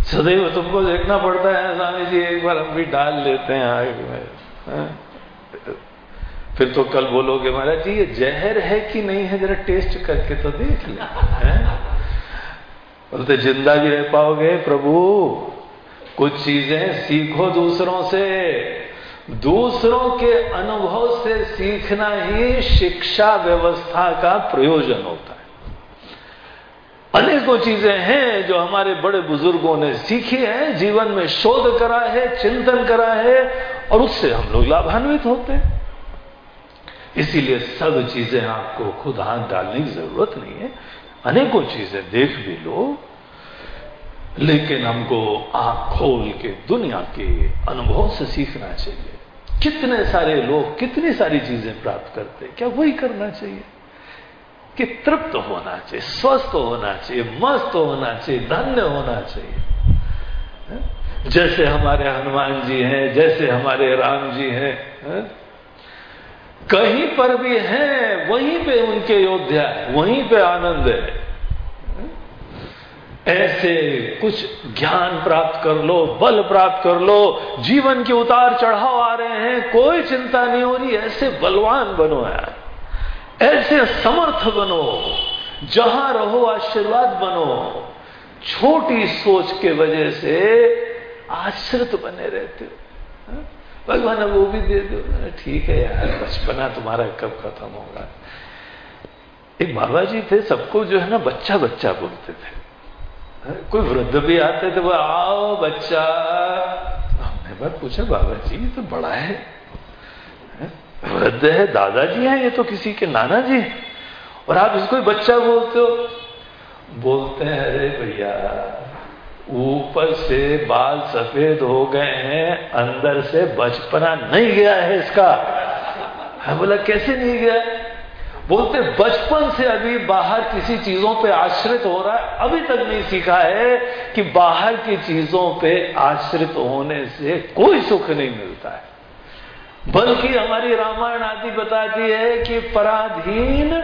Speaker 1: सदैव तुमको देखना पड़ता है स्वामी जी, एक बार हम भी डाल लेते हैं आग में। फिर तो कल बोलोगे, महाराज जी, ये जहर है कि नहीं है? जरा टेस्ट करके तो देख ले। बोलते, ज़िंदा भी रह पाओगे प्रभु। कुछ चीज़ें सीखो दूसरों से। दूसरों के अनुभव से सीखना ही शिक्षा व्यवस्था का प्रयोजन होता है। अनेकों चीज़ें हैं जो हमारे बड़े बुज़ुर्गों ने सीखी है, जीवन में शोध करा है, चिंतन करा है, और उससे हम लोग लाभान्वित होते हैं। इसीलिए सब चीज़ें आपको खुद हाथ डालने की ज़रूरत नहीं है। अनेकों चीज़ें देख भी लो, लेकिन हमको आँख खोल के दुनिया के अनुभव से सीखना चाहिए। कितने सारे लोग कितनी सारी चीज़ें प्राप्त करते क्या वही करना चाहिए? कि तृप्त होना चाहिए, स्वस्थ होना चाहिए, मस्त होना चाहिए, धन्य होना चाहिए। जैसे हमारे हनुमान जी हैं, जैसे हमारे राम जी हैं? कहीं पर भी हैं, वहीं पे उनके योद्धा है, वहीं पे आनंद है। ऐसे कुछ ज्ञान प्राप्त कर लो, बल प्राप्त कर लो, जीवन के उतार चढ़ाव आ रहे हैं, कोई चिंता नहीं हो रही, ऐसे बलवान बनो यार। ऐसे समर्थ बनो, जहाँ रहो, आशीर्वाद बनो। छोटी सोच के वजह से आश्रित बने रहते हो। हाँ? भगवान, अब वो भी दे दो। ठीक है यार, बचपना तुम्हारा कब खत्म होगा? एक बाबा जी थे, सबको जो है ना बच्चा बच्चा बोलते थे। कोई वृद्ध भी आते थे वो, आओ बच्चा। हमने बार पूछा, बाबा जी, ये तो बड़ा है। वृद्ध है, दादाजी है, ये तो किसी के नाना जी और आप इसको बच्चा बोलते हो। बोलते हैं, अरे भैया, ऊपर से बाल सफ़ेद हो गए हैं, अंदर से बचपना नहीं गया है इसका। है बोला, कैसे नहीं गया? बोलते बचपन से अभी बाहर किसी चीज़ों पे आश्रित हो रहा है, अभी तक नहीं सीखा है कि बाहर की चीज़ों पे आश्रित होने से कोई सुख नहीं मिलता है। बल्कि हमारी रामायण आदि बताती है कि पराधीन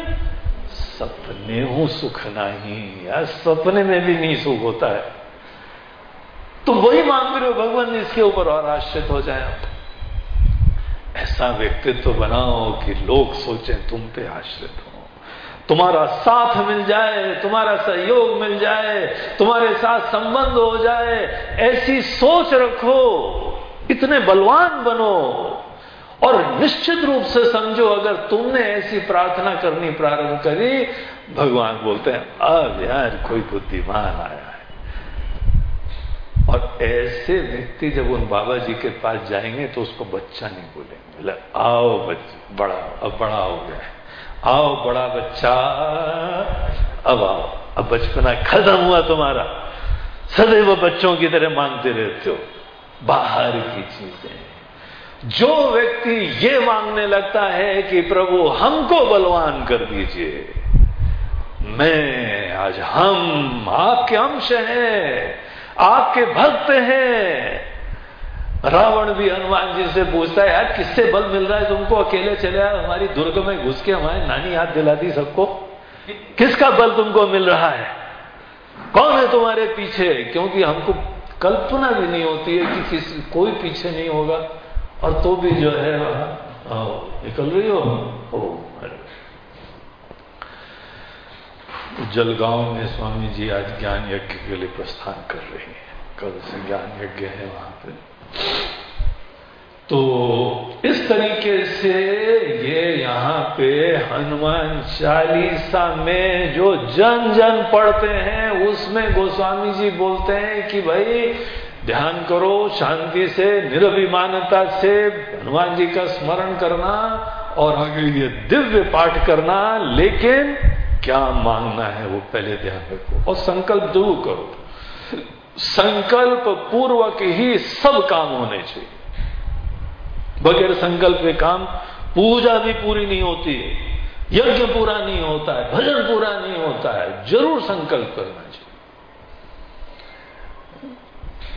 Speaker 1: सपने हूँ सुख नहीं, या सपने में भी नहीं सुख होता है। तो वही मांग रहे हो, भगवान इसके ऊपर और आश्रित हो जाए आप। ऐसा व्यक्तित्व बनाओ कि लोग सोचें तुम पे आश्रित हो। तुम्हारा साथ मिल जाए, तुम्हारा सहयोग मिल जाए, तुम्हारे साथ संबंध हो जाए, ऐसी सोच रखो, इतने बलवान बनो और निश्चित रूप से समझो, अगर तुमने ऐसी प्रार्थना करनी प्रारंभ करी, भगवान बोलते हैं, अब यार कोई बुद्धिमान आया। और ऐसे व्यक्ति जब उन बाबा जी के पास जाएँगे तो उसको बच्चा नहीं बोलेंगे। बोले, आओ बच्चा, बड़ा, अब बड़ा हो गया आओ बड़ा बच्चा, अब आओ। अब बचपना खत्म हुआ तुम्हारा। सदैव बच्चों की तरह मांगते रहते हो। बाहर की चीज़ें। जो व्यक्ति ये मांगने लगता है कि प्रभु, हमको बलवान कर दीजिए। मैं, आज हम, आपके अंश हैं। आपके भक्त हैं। रावण भी हनुमान जी से पूछता है, यार, किससे बल मिल रहा है तुमको? अकेले चले आए हमारी दुर्ग में घुस के हमारी नानी याद दिलाती सबको। किसका बल तुमको मिल रहा है? कौन है तुम्हारे पीछे? क्योंकि हमको कल्पना भी नहीं होती है कि किसी, कोई पीछे नहीं होगा। और तो भी जो है निकल रही हो? जलगांव में स्वामी जी आज ज्ञान यज्ञ के लिए प्रस्थान कर रहे हैं। कल से ज्ञान यज्ञ है वहाँ पे। तो इस तरीके से ये यहाँ पे हनुमान चालीसा में जो जन जन पढ़ते हैं, उसमें गोस्वामी जी बोलते हैं कि भाई, ध्यान करो शांति से, निरभिमानता से हनुमान जी का स्मरण करना और आगे ये दिव्य पाठ करना। लेकिन क्या मांगना है वो पहले ध्यान रखो। और संकल्प ज़रूर करो। संकल्प पूर्वक ही सब काम होने चाहिए। बगैर संकल्प के काम पूजा भी पूरी नहीं होती है, यज्ञ पूरा नहीं होता है, भजन पूरा नहीं होता है। ज़रूर संकल्प करना चाहिए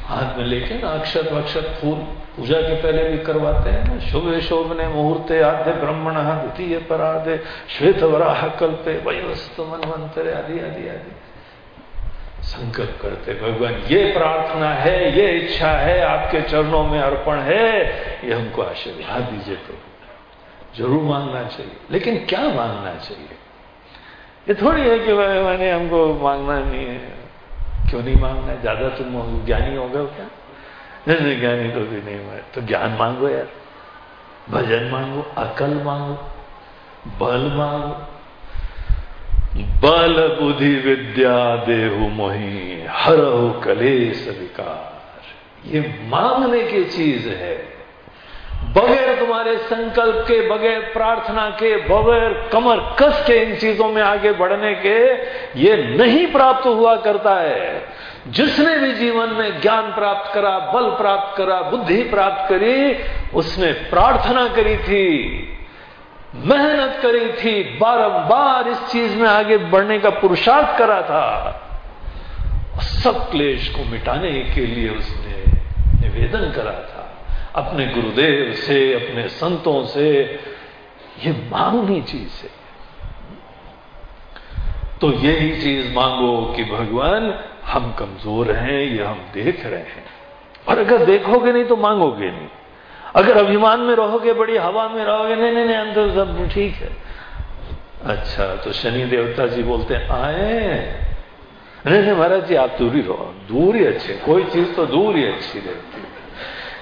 Speaker 1: हाथ में लेके ना अक्षत वक्षत फूल पूजा के पहले भी करवाते हैं ना। शुभ शोभ ने मुहूर्ते आद्य ब्रह्मण द्वितीय पराधे श्वेत वराह कल्पे वस्तु मनवंतरे आदि आदि आदि। संकल्प करते भगवान, ये प्रार्थना है, ये इच्छा है, आपके चरणों में अर्पण है, ये हमको आशीर्वाद दीजिए प्रभु। ज़रूर मांगना चाहिए, लेकिन क्या मांगना चाहिए? ये थोड़ी है कि मैंने हमको मांगना नहीं है। क्यों नहीं मांगना है? ज़्यादा तुम ज्ञानी हो गए क्या? नहीं ज्ञानी तो भी नहीं हुआ तो ज्ञान मांगो यार। भजन मांगो, अकल मांगो, बल मांगो। बल बुद्धि विद्या देहु मोही हर कलेश विकार। ये मांगने की चीज़ है। बगैर तुम्हारे संकल्प के, बगैर प्रार्थना के, बगैर कमर कस के इन चीज़ों में आगे बढ़ने के, ये नहीं प्राप्त हुआ करता है। जिसने भी जीवन में ज्ञान प्राप्त करा, बल प्राप्त करा, बुद्धि प्राप्त करी, उसने प्रार्थना करी थी, मेहनत करी थी, बारंबार इस चीज़ में आगे बढ़ने का पुरुषार्थ करा था। सब क्लेश को मिटाने के लिए उसने निवेदन करा था। अपने गुरुदेव से, अपने संतों से, ये मांगनी चीज़ है। तो यही चीज़ मांगो कि भगवान, हम कमज़ोर हैं, ये हम देख रहे हैं। और अगर देखोगे नहीं तो मांगोगे नहीं। अगर अभिमान में रहोगे, बड़ी हवा में रहोगे, नहीं नहीं नहीं, अंदर सब ठीक है। अच्छा तो शनि देवता जी बोलते, आए। नहीं नहीं, महाराज जी, आप दूर ही रहो। दूर ही। अच्छे कोई चीज़ तो दूर ही अच्छी रहती है।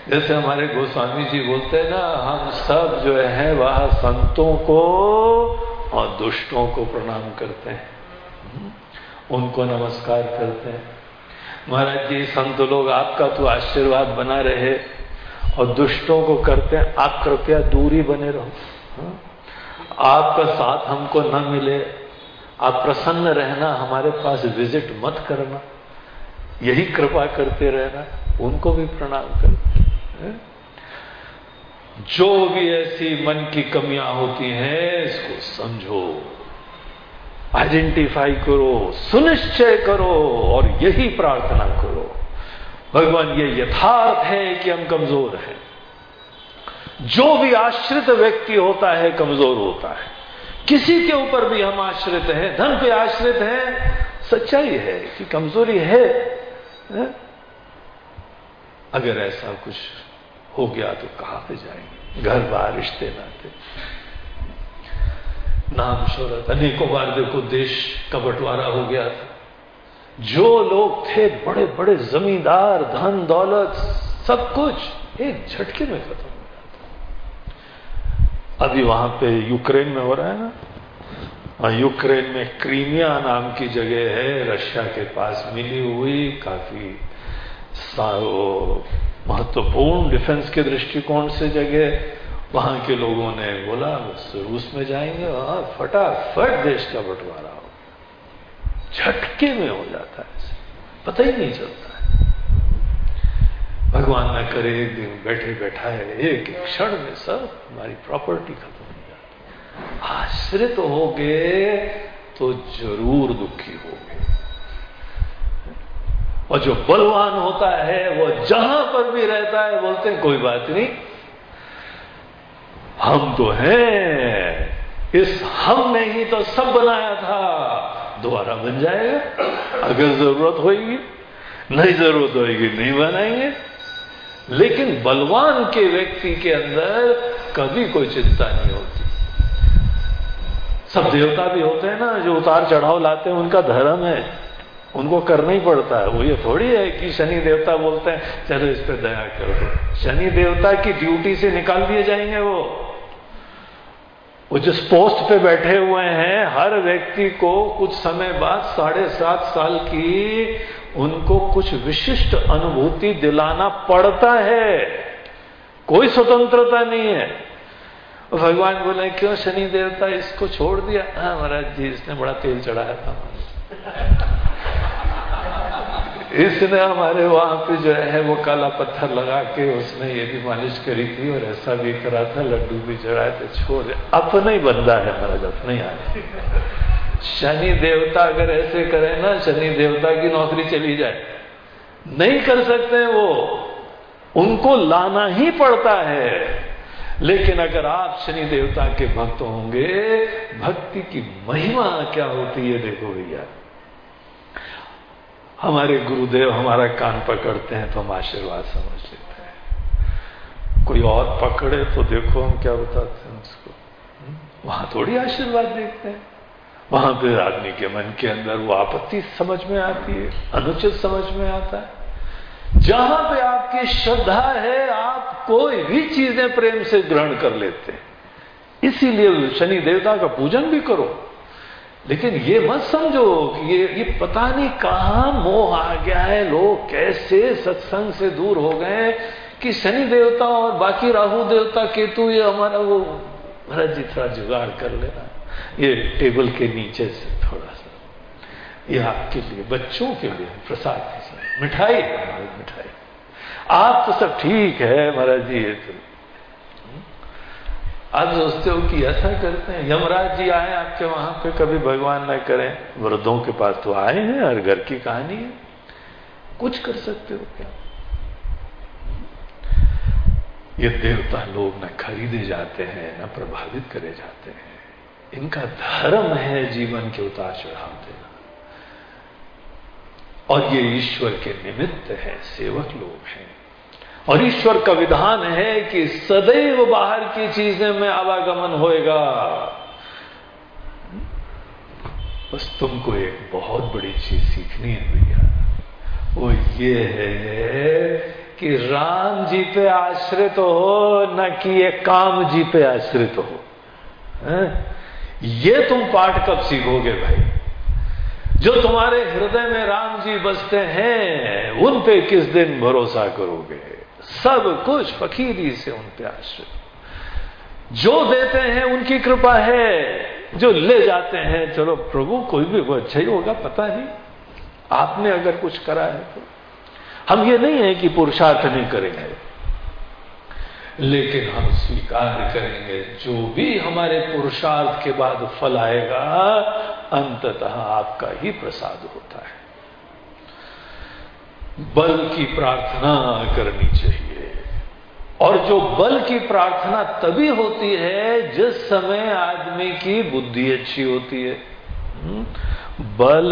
Speaker 1: जैसे हमारे गोस्वामी जी बोलते हैं ना, हम सब जो है, वह संतों को और दुष्टों को प्रणाम करते हैं। उनको नमस्कार करते हैं। महाराज जी, संत लोग आपका तो आशीर्वाद बना रहे और दुष्टों को करते हैं। आप कृपया दूरी बने रहो। हाँ? आपका साथ हमको न मिले। आप प्रसन्न रहना, हमारे पास विज़िट मत करना। यही कृपा करते रहना, उनको भी प्रणाम करते हाँ? जो भी ऐसी मन की कमियाँ होती हैं इसको समझो। आइडेंटिफाई करो सुनिश्चय करो और यही प्रार्थना करो। भगवान ये यथार्थ है कि हम कमज़ोर हैं। जो भी आश्रित व्यक्ति होता है कमज़ोर होता है। किसी के ऊपर भी हम आश्रित हैं धन पे आश्रित हैं सच्चाई है कि कमज़ोरी है, है? अगर ऐसा कुछ हो गया तो कहाँ पे जाएँगे? घर बार रिश्ते नाते। नाम शोहरत अनेकों बार देखो देश का बंटवारा हो गया था। जो लोग थे बड़े बड़े जमींदार धन दौलत सब कुछ एक झटके में खत्म हो जाता अभी वहाँ पे यूक्रेन में हो रहा है ना? हाँ, यूक्रेन में क्रीमिया नाम की जगह है रशिया के पास मिली हुई काफ़ी महत्वपूर्ण डिफेंस के दृष्टिकोण से जगह, वहाँ के लोगों ने बोला रूस में जाएँगे वहाँ फटाफट देश का बंटवारा हो। झटके में हो जाता है पता ही नहीं चलता है। भगवान न करे, एक दिन बैठे बैठा है एक क्षण में सब हमारी प्रॉपर्टी खत्म हो जाती आश्रित हो गए तो ज़रूर दुखी होंगे। और जो बलवान होता है, वो जहाँ पर भी रहता है, बोलते हैं, कोई बात नहीं। हम तो हैं। इस हम ने ही तो सब बनाया था। दोबारा बन जाएगा। अगर ज़रूरत होगी नहीं ज़रूरत होगी नहीं बनाएँगे। लेकिन बलवान के व्यक्ति के अंदर कभी कोई चिंता नहीं होती। सब देवता भी होते हैं ना, जो उतार चढ़ाव लाते हैं, उनका धर्म है। उनको करना ही पड़ता है। वो ये थोड़ी है कि शनि देवता बोलते हैं, चलो इस पर दया कर। दो शनि देवता की ड्यूटी से निकाल दिए जाएँगे वो। वो जिस पोस्ट पे बैठे हुए हैं, हर व्यक्ति को कुछ समय बाद, साढ़े सात साल की, उनको कुछ विशिष्ट अनुभूति दिलाना पड़ता है। कोई स्वतंत्रता नहीं है। भगवान बोले, क्यों शनि देवता इसको छोड़ दिया? हाँ महाराज जी, इसने बड़ा तेल चढ़ाया था। इसने हमारे वहाँ पे जो है, वो काला पत्थर लगा के उसने ये भी मालिश करी थी और ऐसा भी करा था, लड्डू भी चढ़ाए थे, छोड़ अपना ही बंदा है महाराज अपने ही शनि देवता अगर ऐसे करे ना, शनि देवता की नौकरी चली जाए। नहीं कर सकते वो। उनको लाना ही पड़ता है। लेकिन अगर आप शनि देवता के भक्त होंगे, भक्ति की महिमा क्या होती है, देखो भैया। हमारे गुरुदेव हमारा कान पकड़ते हैं तो हम आशीर्वाद समझ लेते हैं। कोई और पकड़े तो देखो हम क्या बताते हैं उसको। हम्म? वहाँ थोड़ी आशीर्वाद देखते हैं। वहाँ पे आदमी के मन के अंदर वो आपत्ति समझ में आती है, अनुचित समझ में आता है। जहाँ पे आपकी श्रद्धा है, आप कोई भी चीज़ें प्रेम से ग्रहण कर लेते हैं। इसीलिए शनि देवता का पूजन भी करो। लेकिन ये मत समझो कि ये ये पता नहीं कहाँ मोह आ गया है, लोग कैसे सत्संग से दूर हो गए कि शनि देवता और बाकी राहु देवता, केतु, ये हमारा वो, महाराज जी थोड़ा जुगाड़ कर लेना। ये टेबल के नीचे से थोड़ा सा। ये आपके लिए, बच्चों के लिए प्रसाद के साथ। मिठाई मिठाई। आप तो सब ठीक है, महाराज जी, ये तो आप सोचते हो कि ऐसा करते हैं। यमराज जी आए आपके वहाँ पे, कभी भगवान न करें। वृद्धों के पास तो आए हैं और घर की कहानी है। कुछ कर सकते हो क्या? ये देवता लोग न खरीदे जाते हैं, न प्रभावित करे जाते हैं। इनका धर्म है जीवन के उतार चढ़ाव देना। और ये ईश्वर के निमित्त है, सेवक लोग हैं। और ईश्वर का विधान है कि सदैव बाहर की चीज़ें में आवागमन होएगा। बस तुमको एक बहुत बड़ी चीज़ सीखनी है, भैया। वो ये है कि राम जी पे आश्रित तो हो, न कि ये काम जी पे आश्रित तो हो। है? ये तुम पाठ कब सीखोगे, भाई? जो तुम्हारे हृदय में राम जी बसते हैं, उन पे किस दिन भरोसा करोगे? सब कुछ फकीरी से उन पे आश्रित। जो देते हैं, उनकी कृपा है। जो ले जाते हैं, चलो प्रभु, कोई भी वो अच्छा ही होगा, पता नहीं आपने अगर कुछ करा है तो। हम ये नहीं है कि पुरुषार्थ नहीं करेंगे। लेकिन हम स्वीकार करेंगे, जो भी हमारे पुरुषार्थ के बाद फल आएगा, अंततः आपका ही प्रसाद होता है। बल की प्रार्थना करनी चाहिए। और जो बल की प्रार्थना तभी होती है जिस समय आदमी की बुद्धि अच्छी होती है। हम्म? बल,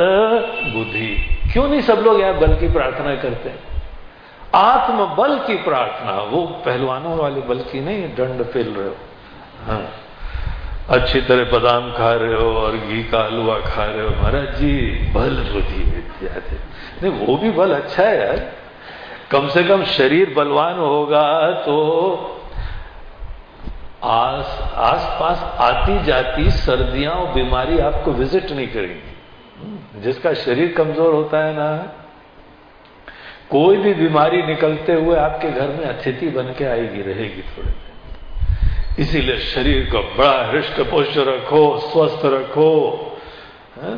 Speaker 1: बुद्धि। क्यों नहीं सब लोग यार बल की प्रार्थना करते? हैं आत्म बल की प्रार्थना, वो पहलवानों वाले बल की नहीं, दंड फेल रहे हो। हाँ। अच्छी तरह बादाम खा रहे हो और घी का हलवा खा रहे हो। महाराज जी, बल, बुद्धि विद्या थे नहीं वो भी बल अच्छा है यार। कम से कम शरीर बलवान होगा तो आस आस पास आती जाती सर्दियाँ और बीमारी आपको विज़िट नहीं करेंगी। जिसका शरीर कमज़ोर होता है ना, कोई भी बीमारी निकलते हुए आपके घर में अतिथि बन के आएगी, रहेगी थोड़े इसीलिए शरीर को बड़ा हृष्ट पुष्ट रखो, स्वस्थ रखो, है?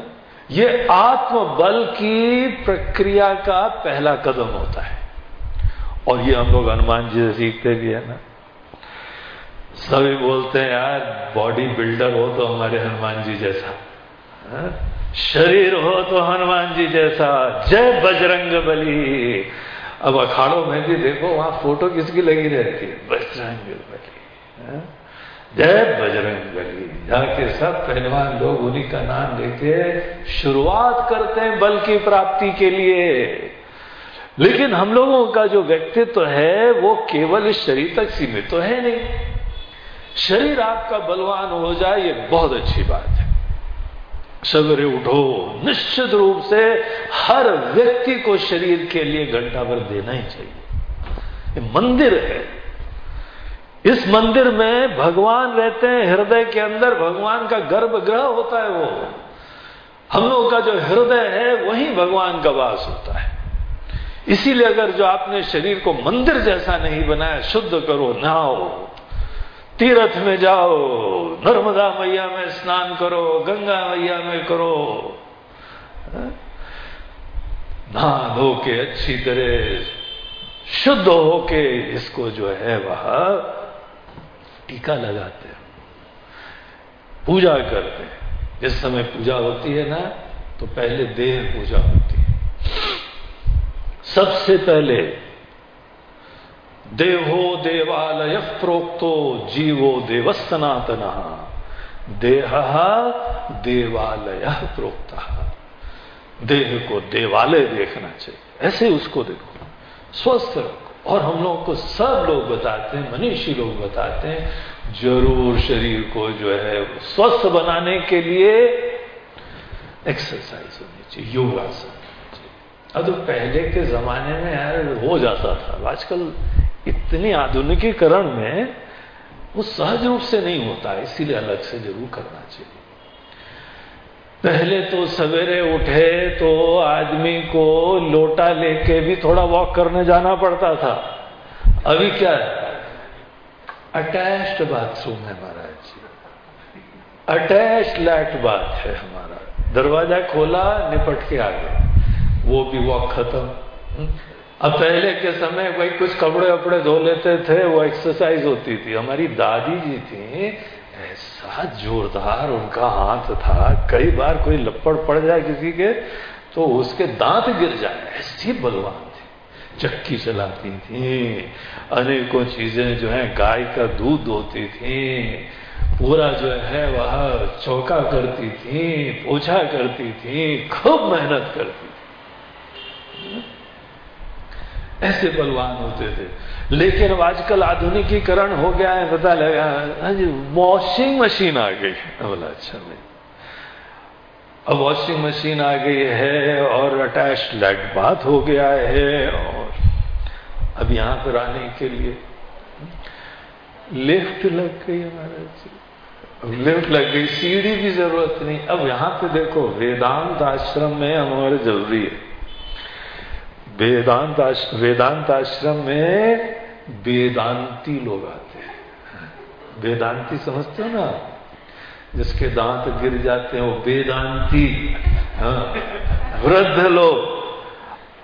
Speaker 1: ये आत्म बल की प्रक्रिया का पहला कदम होता है। और ये हम लोग हनुमान जी से सीखते भी है ना। सभी बोलते हैं, यार बॉडी बिल्डर हो तो हमारे हनुमान जी जैसा। हाँ? शरीर हो तो हनुमान जी जैसा। जय बजरंग बली। अब अखाड़ों में भी देखो, वहाँ फ़ोटो किसकी लगी रहती है? बजरंग बली। हाँ? जय बजरंग बली। जाके सब पहलवान लोग उन्हीं का नाम लेके शुरुआत करते हैं बल की प्राप्ति के लिए। लेकिन हम लोगों का जो व्यक्तित्व तो है, वो केवल इस शरीर तक सीमित तो है नहीं। शरीर आपका बलवान हो जाए, ये बहुत अच्छी बात है। सवेरे उठो, निश्चित रूप से हर व्यक्ति को शरीर के लिए घंटा भर देना ही चाहिए। ये मंदिर है। इस मंदिर में भगवान रहते हैं, हृदय के अंदर भगवान का गर्भगृह होता है वो, हम लोगों का जो हृदय है, वही भगवान का वास होता है। इसीलिए अगर जो आपने शरीर को मंदिर जैसा नहीं बनाया, शुद्ध करो, नहाओ, तीर्थ में जाओ, नर्मदा मैया में स्नान करो, गंगा मैया में करो नहा धो के अच्छी तरह, शुद्ध होके इसको जो है वह टीका लगाते हैं। पूजा करते हैं। जिस समय पूजा होती है ना तो पहले देह पूजा होती है। सबसे पहले, देहो देवालय प्रोक्तो जीवो देव सनातन देह देवालय प्रोक्ता। देह को देवालय देखना चाहिए। ऐसे उसको देखो। स्वस्थ रखो। और हम लोग को सब लोग बताते हैं, मनीषी लोग बताते हैं, ज़रूर शरीर को जो है स्वस्थ बनाने के लिए एक्सरसाइज होनी चाहिए, योगासन अब तो पहले के जमाने में यार हो जाता था आजकल इतनी आधुनिकीकरण में वो सहज रूप से नहीं होता, इसीलिए अलग से ज़रूर करना चाहिए। पहले तो सवेरे उठे तो आदमी को लोटा लेके भी थोड़ा वॉक करने जाना पड़ता था। अभी क्या है? बाथरूम है महाराज जी। अटैच लैट बात है हमारा। दरवाज़ा खोला, निपट के आ गए। वो भी वॉक खत्म। अब पहले के समय भाई कुछ कपड़े वपड़े धो लेते थे, वो एक्सरसाइज होती थी। हमारी दादी जी थी ऐसा जोरदार उनका हाथ था। कई बार कोई लपड़ पड़ जाए किसी के तो उसके दांत गिर जाए। ऐसी बलवान थी। चक्की चलाती थी। अनेकों चीज़ें जो है, गाय का दूध होती थी। पूरा जो है, वह चौका करती थी, पोछा करती थी, खूब मेहनत करती थी ऐसे बलवान होते थे। लेकिन अब आजकल आधुनिकीकरण हो गया है, पता लगा हाँ जी वॉशिंग मशीन आ गई बोला अच्छा नहीं। अब वॉशिंग मशीन आ गई है और अटैच लेट बात हो गया है और अब यहाँ पर आने के लिए लिफ्ट लग गई हमारे अब लिफ्ट लग गई, सीढ़ी की ज़रूरत नहीं। अब यहाँ पे देखो, वेदांत आश्रम में हमारे ज़रूरी है। वेदांत वेदांत आश्रम में वेदांती लोग आते हैं। वेदांती समझते हो ना? जिसके दांत गिर जाते हैं, वो वेदांती। हाँ। वृद्ध लोग।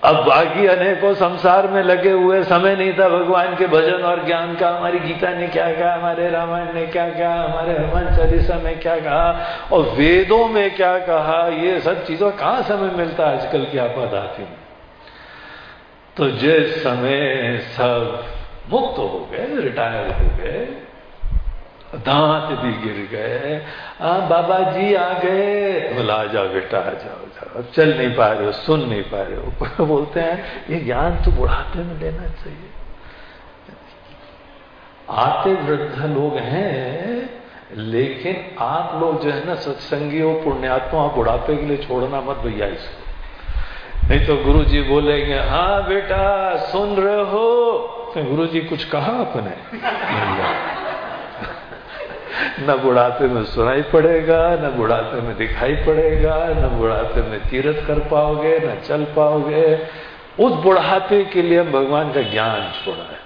Speaker 1: अब बाकी अनेकों संसार में लगे हुए, समय नहीं था भगवान के भजन और ज्ञान का। हमारी गीता ने क्या कहा? हमारे रामायण ने क्या कहा? हमारे हनुमान चालीसा में क्या कहा? और वेदों में क्या कहा? ये सब चीज़ों कहाँ समय मिलता है आजकल की आपादाती में। तो जिस समय सब मुक्त हो गए, रिटायर हो गए, दांत भी गिर गए, आ बाबा जी आ गए बोला, आ जाओ बेटा, आ जाओ जाओ। अब चल नहीं पा रहे हो, सुन नहीं पा रहे हो। बोलते हैं, ये ज्ञान तो बुढ़ापे में लेना चाहिए। आते वृद्ध लोग हैं, लेकिन आप लोग जो है ना, सत्संगी हो, पुण्यात्मा बुढ़ापे के लिए छोड़ना मत भैया इसको। नहीं तो गुरु जी बोलेंगे हाँ बेटा सुन रहे हो। तो गुरु जी कुछ कहा अपने? न बुढ़ापे में सुनाई पड़ेगा न बुढ़ापे में दिखाई पड़ेगा न बुढ़ापे में तीरथ कर पाओगे न चल पाओगे। उस बुढ़ापे के लिए हम भगवान का ज्ञान छोड़ा है।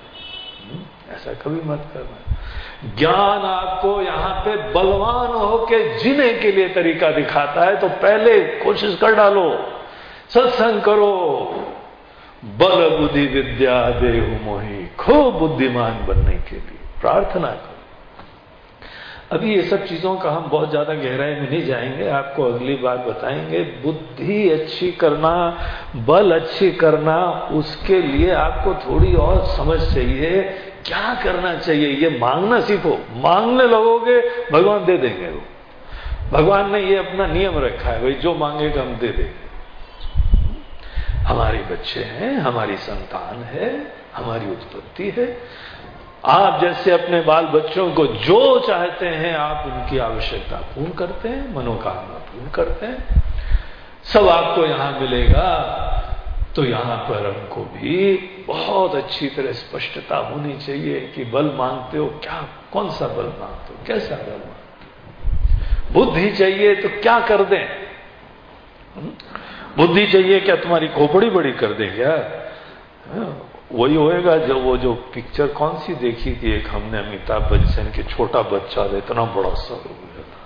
Speaker 1: हम्म, ऐसा कभी मत करना। ज्ञान आपको यहाँ पे बलवान होके जीने के लिए तरीका दिखाता है तो पहले कोशिश कर डालो। सत्संग करो। बल बुद्धि विद्या देहु मोही, खूब बुद्धिमान बनने के लिए प्रार्थना करो। अभी ये सब चीज़ों का हम बहुत ज़्यादा गहराई में नहीं जाएँगे, आपको अगली बार बताएँगे। बुद्धि अच्छी करना, बल अच्छी करना, उसके लिए आपको थोड़ी और समझ चाहिए। क्या करना चाहिए? ये मांगना सीखो। मांगने लगोगे, भगवान दे देंगे वो। भगवान ने ये अपना नियम रखा है, भाई, जो मांगेगा हम दे देंगे। हमारे बच्चे हैं, हमारी संतान है, हमारी उत्पत्ति है। आप जैसे अपने बाल बच्चों को जो चाहते हैं, आप उनकी आवश्यकता पूर्ण करते हैं, मनोकामना पूर्ण करते हैं। सब आपको यहाँ मिलेगा। तो यहाँ पर हमको भी बहुत अच्छी तरह स्पष्टता होनी चाहिए कि बल मांगते हो, क्या, कौन सा बल मांगते हो, कैसा बल मांगते हो? बुद्धि चाहिए तो क्या कर दें? हम्म? बुद्धि चाहिए क्या तुम्हारी खोपड़ी बड़ी कर दे क्या? हाँ? वही होएगा जो वो जो पिक्चर कौन सी देखी थी एक हमने, अमिताभ बच्चन के छोटा बच्चा था, इतना बड़ा सर हो गया था।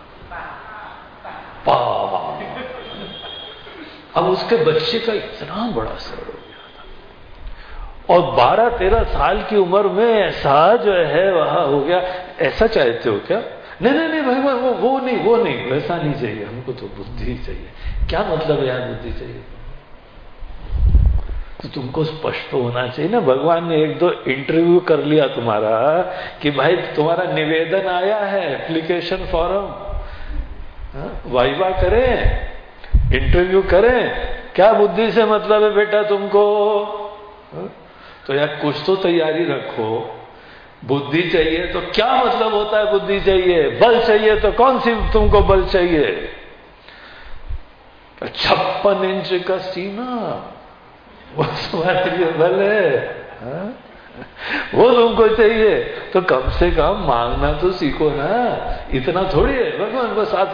Speaker 1: अब उसके बच्चे का इतना बड़ा सर हो गया था। और 12-13 साल की उम्र में ऐसा जो है, वहाँ हो गया। ऐसा चाहते हो क्या? नहीं नहीं नहीं भगवान वो वो नहीं वो नहीं। वैसा नहीं चाहिए हमको तो बुद्धि चाहिए। क्या मतलब यार बुद्धि चाहिए? तो तुमको स्पष्ट होना चाहिए ना भगवान ने एक दो इंटरव्यू कर लिया तुम्हारा कि भाई तुम्हारा निवेदन आया है एप्लीकेशन फॉर्म वाइवा करें इंटरव्यू करें। क्या बुद्धि से मतलब है बेटा तुमको? हाँ, तो यार कुछ तो तैयारी रखो। बुद्धि चाहिए तो क्या मतलब होता है बुद्धि चाहिए? बल चाहिए तो कौन सी तुमको बल चाहिए? छप्पन इंच का सीना वो समात्रीय बल है, हा? वो तुमको चाहिए। तो कम से कम मांगना तो सीखो ना। इतना थोड़ी है, भगवान बस आप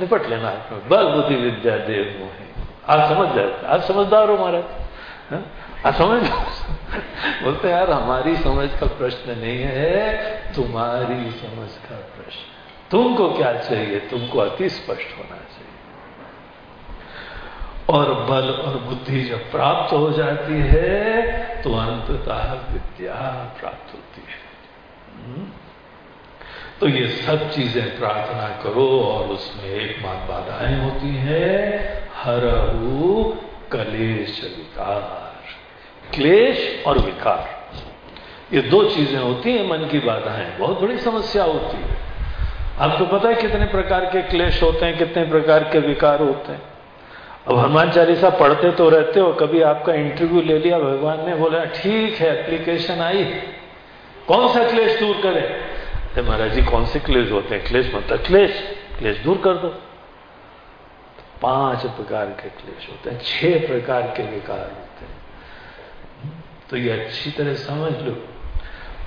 Speaker 1: निपट लेना बल, बुद्धि, विद्या, देव, मोहे। आप समझ जाए आप समझदार हो महाराज आप समझ? बोलते यार, हमारी समझ का प्रश्न नहीं है, तुम्हारी समझ का प्रश्न तुमको क्या चाहिए? तुमको अति स्पष्ट होना चाहिए। और बल और बुद्धि जब प्राप्त हो जाती है तो अंततः विद्या प्राप्त होती है। हम्म? तो ये सब चीज़ें प्रार्थना करो और उसमें एक बात बाधाएँ होती हैं। हरहु कलेश विकार क्लेश और विकार। ये दो चीज़ें होती हैं, मन की बाधाएँ। बहुत बड़ी समस्या होती है। आपको पता है कितने प्रकार के क्लेश होते हैं, कितने प्रकार के विकार होते हैं। अब हनुमान चालीसा पढ़ते तो रहते हो, कभी आपका इंटरव्यू ले लिया, भगवान ने बोला, ठीक है एप्लीकेशन आई कौन सा क्लेश दूर करे? अरे महाराज जी, कौन से क्लेश होते हैं? क्लेश मतलब क्लेश। क्लेश दूर कर दो। पाँच प्रकार के क्लेश होते हैं, छह प्रकार के विकार। होते तो ये अच्छी तरह समझ लो।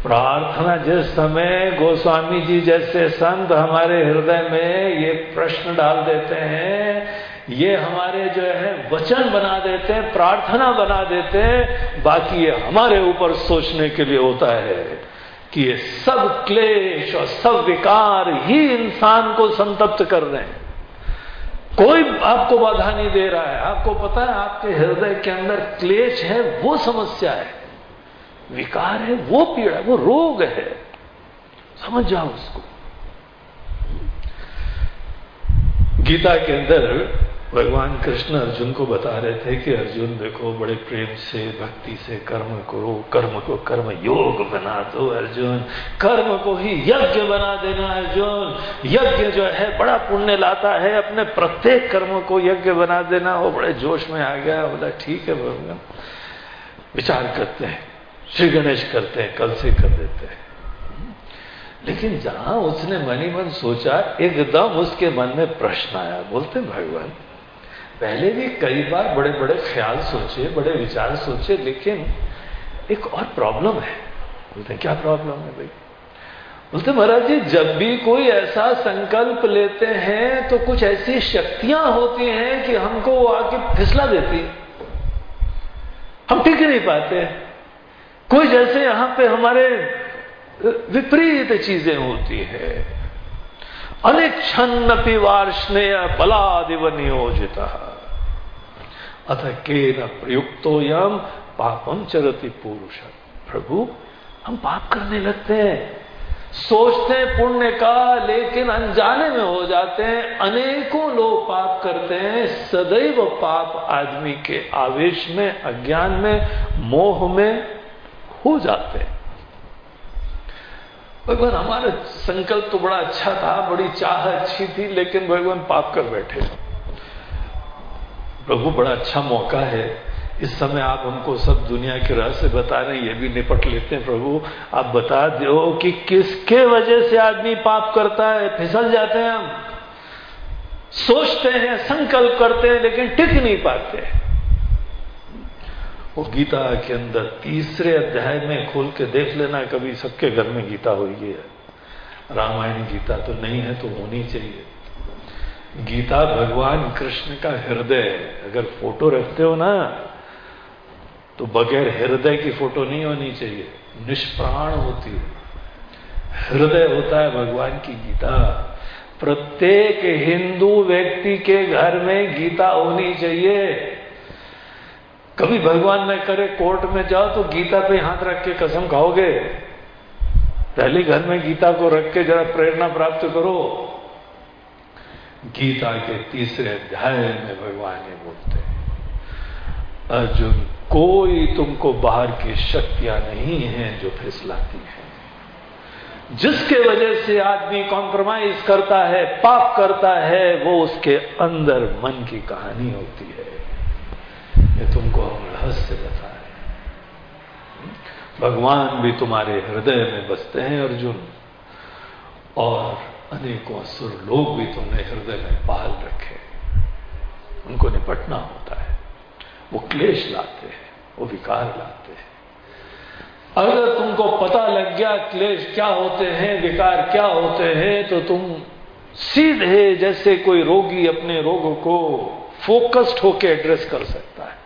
Speaker 1: प्रार्थना जिस समय गोस्वामी जी जैसे संत हमारे हृदय में ये प्रश्न डाल देते हैं, ये हमारे जो है वचन बना देते हैं प्रार्थना बना देते हैं बाकी ये हमारे ऊपर सोचने के लिए होता है कि ये सब क्लेश और सब विकार ही इंसान को संतप्त कर रहे हैं। कोई आपको बाधा नहीं दे रहा है। आपको पता है, आपके हृदय के अंदर क्लेश है, वो समस्या है। विकार है, वो पीड़ा वो रोग है। समझ जाओ उसको। गीता के अंदर भगवान कृष्ण अर्जुन को बता रहे थे कि अर्जुन देखो बड़े प्रेम से, भक्ति से कर्म करो, कर्म को कर्म योग बना दो अर्जुन। कर्म को ही यज्ञ बना देना अर्जुन। यज्ञ जो है, बड़ा पुण्य लाता है। अपने प्रत्येक कर्म को यज्ञ बना देना। वो बड़े जोश में आ गया। बोला, ठीक है भगवान। विचार करते हैं। श्री गणेश करते हैं, कल से कर देते हैं। लेकिन जहाँ उसने मनी मन सोचा, एकदम उसके मन में प्रश्न आया। बोलते भगवान पहले भी कई बार बड़े बड़े ख्याल सोचे बड़े विचार सोचे लेकिन एक और प्रॉब्लम है। बोलते क्या प्रॉब्लम है भाई? बोलते महाराज जी, जब भी कोई ऐसा संकल्प लेते हैं तो कुछ ऐसी शक्तियाँ होती हैं कि हमको वो आके फिसला देती हम टिक नहीं पाते। कोई जैसे यहाँ पे हमारे विपरीत चीज़ें होती है। अनिच्छन्न वार्ष्णेय बलादिव नियोजित अथ के न प्रयुक्तो यम पापम चरति पुरुष। प्रभु, हम पाप करने लगते हैं। सोचते हैं पुण्य का, लेकिन अनजाने में हो जाते हैं। अनेकों लोग पाप करते हैं। सदैव पाप आदमी के आवेश में, अज्ञान में, मोह में हो जाते हैं। भगवान, हमारा संकल्प तो बड़ा अच्छा था, बड़ी चाह अच्छी थी, लेकिन भगवान पाप कर बैठे। प्रभु, बड़ा अच्छा मौका है। इस समय आप हमको सब दुनिया के रहस्य बता रहे हैं, ये भी निपट लेते हैं, प्रभु। आप बता दो कि किसके वजह से आदमी पाप करता है? फिसल जाते हैं हम। सोचते हैं, संकल्प करते हैं, लेकिन टिक नहीं पाते। वो गीता के अंदर तीसरे अध्याय में खोल के देख लेना, कभी सबके घर में गीता हुई है। रामायण गीता तो नहीं है तो होनी चाहिए। गीता भगवान कृष्ण का हृदय अगर फ़ोटो रखते हो ना तो बगैर हृदय की फ़ोटो नहीं होनी चाहिए। निष्प्राण होती है। हृदय होता है भगवान की गीता। प्रत्येक हिंदू व्यक्ति के घर में गीता होनी चाहिए। कभी भगवान न करे कोर्ट में जाओ तो गीता पे हाथ रख के कसम खाओगे। पहले घर में गीता को रख के जरा प्रेरणा प्राप्त करो। गीता के तीसरे अध्याय में भगवान ये बोलते हैं, अर्जुन, कोई तुमको बाहर की शक्तियाँ नहीं है जो फिसलाती है। जिसके वजह से आदमी कॉम्प्रोमाइज करता है, पाप करता है, वो उसके अंदर मन की कहानी होती है। ये तुमको हम रहस्य बता रहे भगवान भी तुम्हारे हृदय में बसते हैं, अर्जुन। और अनेकों असुर लोग भी तुमने हृदय में पाल रखे उनको निपटना होता है। वो क्लेश लाते हैं, वो विकार लाते हैं। अगर तुमको पता लग गया क्लेश क्या होते हैं, विकार क्या होते हैं तो तुम सीधे जैसे कोई रोगी अपने रोग को फोकस्ड होकर एड्रेस कर सकता है।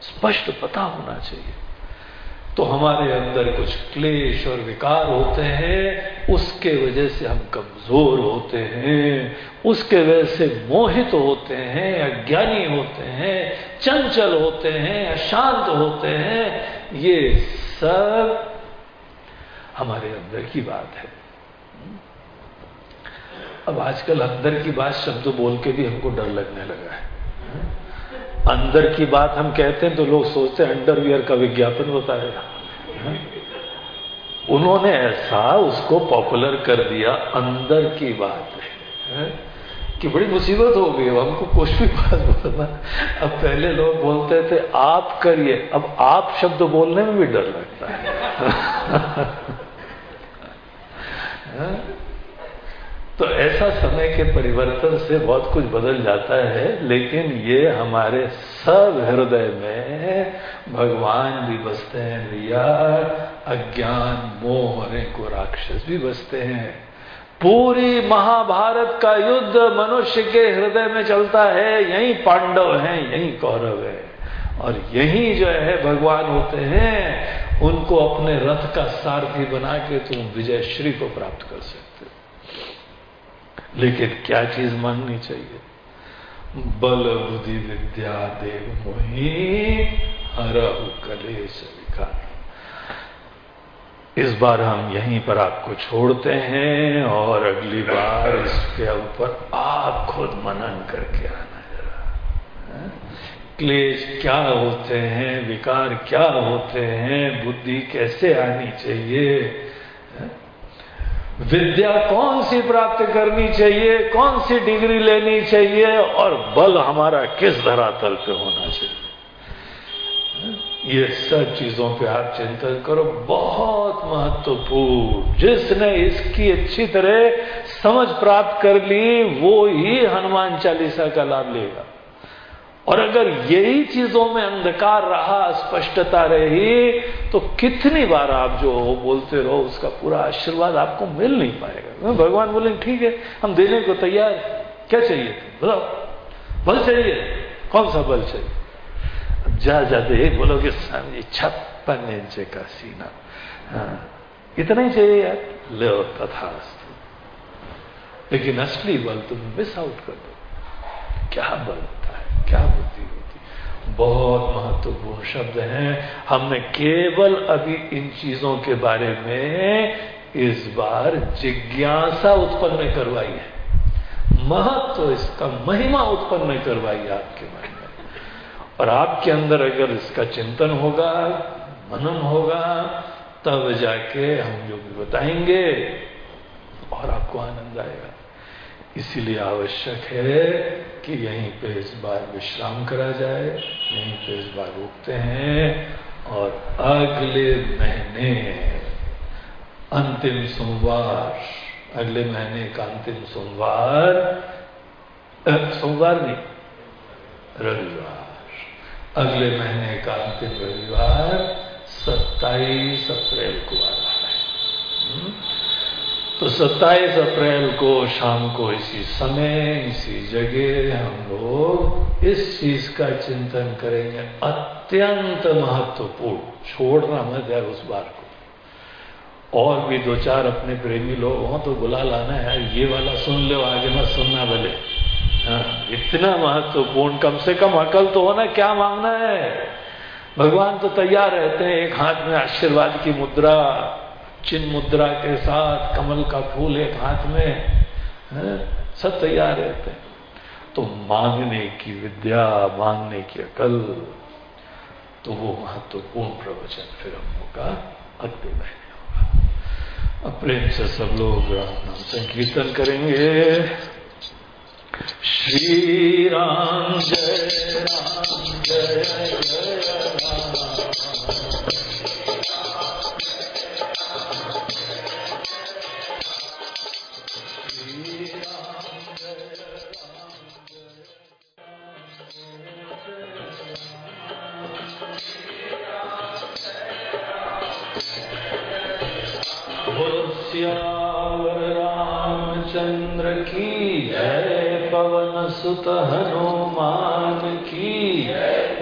Speaker 1: स्पष्ट पता होना चाहिए। तो हमारे अंदर कुछ क्लेश और विकार होते हैं, उसके वजह से हम कमज़ोर होते हैं, उसके वजह से मोहित होते हैं, अज्ञानी होते हैं, चंचल होते हैं, अशांत होते हैं, ये सब हमारे अंदर की बात है। अब आजकल अंदर की बात शब्द बोल के भी हमको डर लगने लगा है। अंदर की बात हम कहते हैं तो लोग सोचते हैं अंडरवियर का विज्ञापन है। उन्होंने ऐसा उसको पॉपुलर कर दिया अंदर की बात है कि बड़ी मुसीबत हो गई। हमको कुछ भी बात बोलना। अब पहले लोग बोलते थे, आप करिए। अब आप शब्द बोलने में भी डर लगता है। तो ऐसा समय के परिवर्तन से बहुत कुछ बदल जाता है, लेकिन ये हमारे सब हृदय में भगवान भी बसते हैं भैया अज्ञान, मोह को राक्षस भी बसते हैं। पूरी महाभारत का युद्ध मनुष्य के हृदय में चलता है, यही पांडव हैं, यही कौरव है। और यही जो है भगवान होते हैं, उनको अपने रथ का सारथी बना के तुम विजय श्री को प्राप्त कर सकते लेकिन क्या चीज़ माननी चाहिए? बल, बुद्धि, विद्या, देव मोही हरहु कलेश विकार। इस बार हम यहीं पर आपको छोड़ते हैं और अगली बार इसके ऊपर आप खुद मनन करके आना जरा। क्लेश क्या होते हैं? विकार क्या होते हैं? बुद्धि कैसे आनी चाहिए? विद्या कौन सी प्राप्त करनी चाहिए, कौन सी डिग्री लेनी चाहिए और बल हमारा किस धरातल पे होना चाहिए। ये सब चीज़ों पे आप चिंतन करो, बहुत महत्वपूर्ण। जिसने इसकी अच्छी तरह समझ प्राप्त कर ली, वो ही हनुमान चालीसा का लाभ लेगा। और अगर यही चीज़ों में अंधकार रहा, स्पष्टता रही तो कितनी बार आप जो हो बोलते रहो, उसका पूरा आशीर्वाद आपको मिल नहीं पाएगा। भगवान बोले, ठीक है, हम देने को तैयार क्या चाहिए बताओ बल चाहिए। कौन सा बल चाहिए? जा जाते एक बोलोगे स्वामी छप्पन इंच का सीना। हाँ इतना ही चाहिए यार। लो तथा लेकिन असली बल तुम मिस आउट कर दो। क्या बल? क्या बुद्धि होती? बहुत महत्वपूर्ण शब्द हैं। हमने केवल अभी इन चीज़ों के बारे में इस बार जिज्ञासा उत्पन्न करवाई है। महत्व तो इसका, महिमा उत्पन्न करवाई आपके मन में। और आपके अंदर अगर इसका चिंतन होगा, मनन होगा, तब जाके हम जो भी बताएँगे और आपको आनंद आएगा। इसीलिए आवश्यक है कि यहीं पे इस बार विश्राम करा जाए, यहीं पे इस बार रुकते हैं और अगले महीने, अंतिम सोमवार, अगले महीने का अंतिम सोमवार सोमवार नहीं, रविवार अगले महीने का अंतिम रविवार सत्ताईस अप्रैल को आ रहा है हम्म? तो 27 अप्रैल को शाम को इसी समय इसी जगह हम लोग इस चीज़ का चिंतन करेंगे। अत्यंत महत्वपूर्ण। छोड़ना मत है उस बार को। और भी दो चार अपने प्रेमी लोग हों तो बुला लाना है ये वाला सुन लो आगे मत सुनना भले। हाँ, इतना महत्वपूर्ण। कम से कम अकल तो होना क्या मांगना है? भगवान तो तैयार रहते हैं एक हाथ में आशीर्वाद की मुद्रा। चिन्ह मुद्रा के साथ कमल का फूल एक हाथ में सब तैयार रहते हैं। तो मांगने की विद्या, मांगने की अकल तो वो महत्वपूर्ण तो प्रवचन फिर हम का अगले महीने होगा। अब प्रेम से सब लोग नाम संकीर्तन करेंगे। श्री राम जय राम जय जय राम। सुत हनुमान की।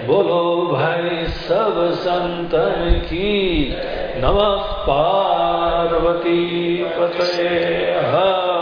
Speaker 1: बोलो भाई सब संतन की। नमः पार्वती पते हर।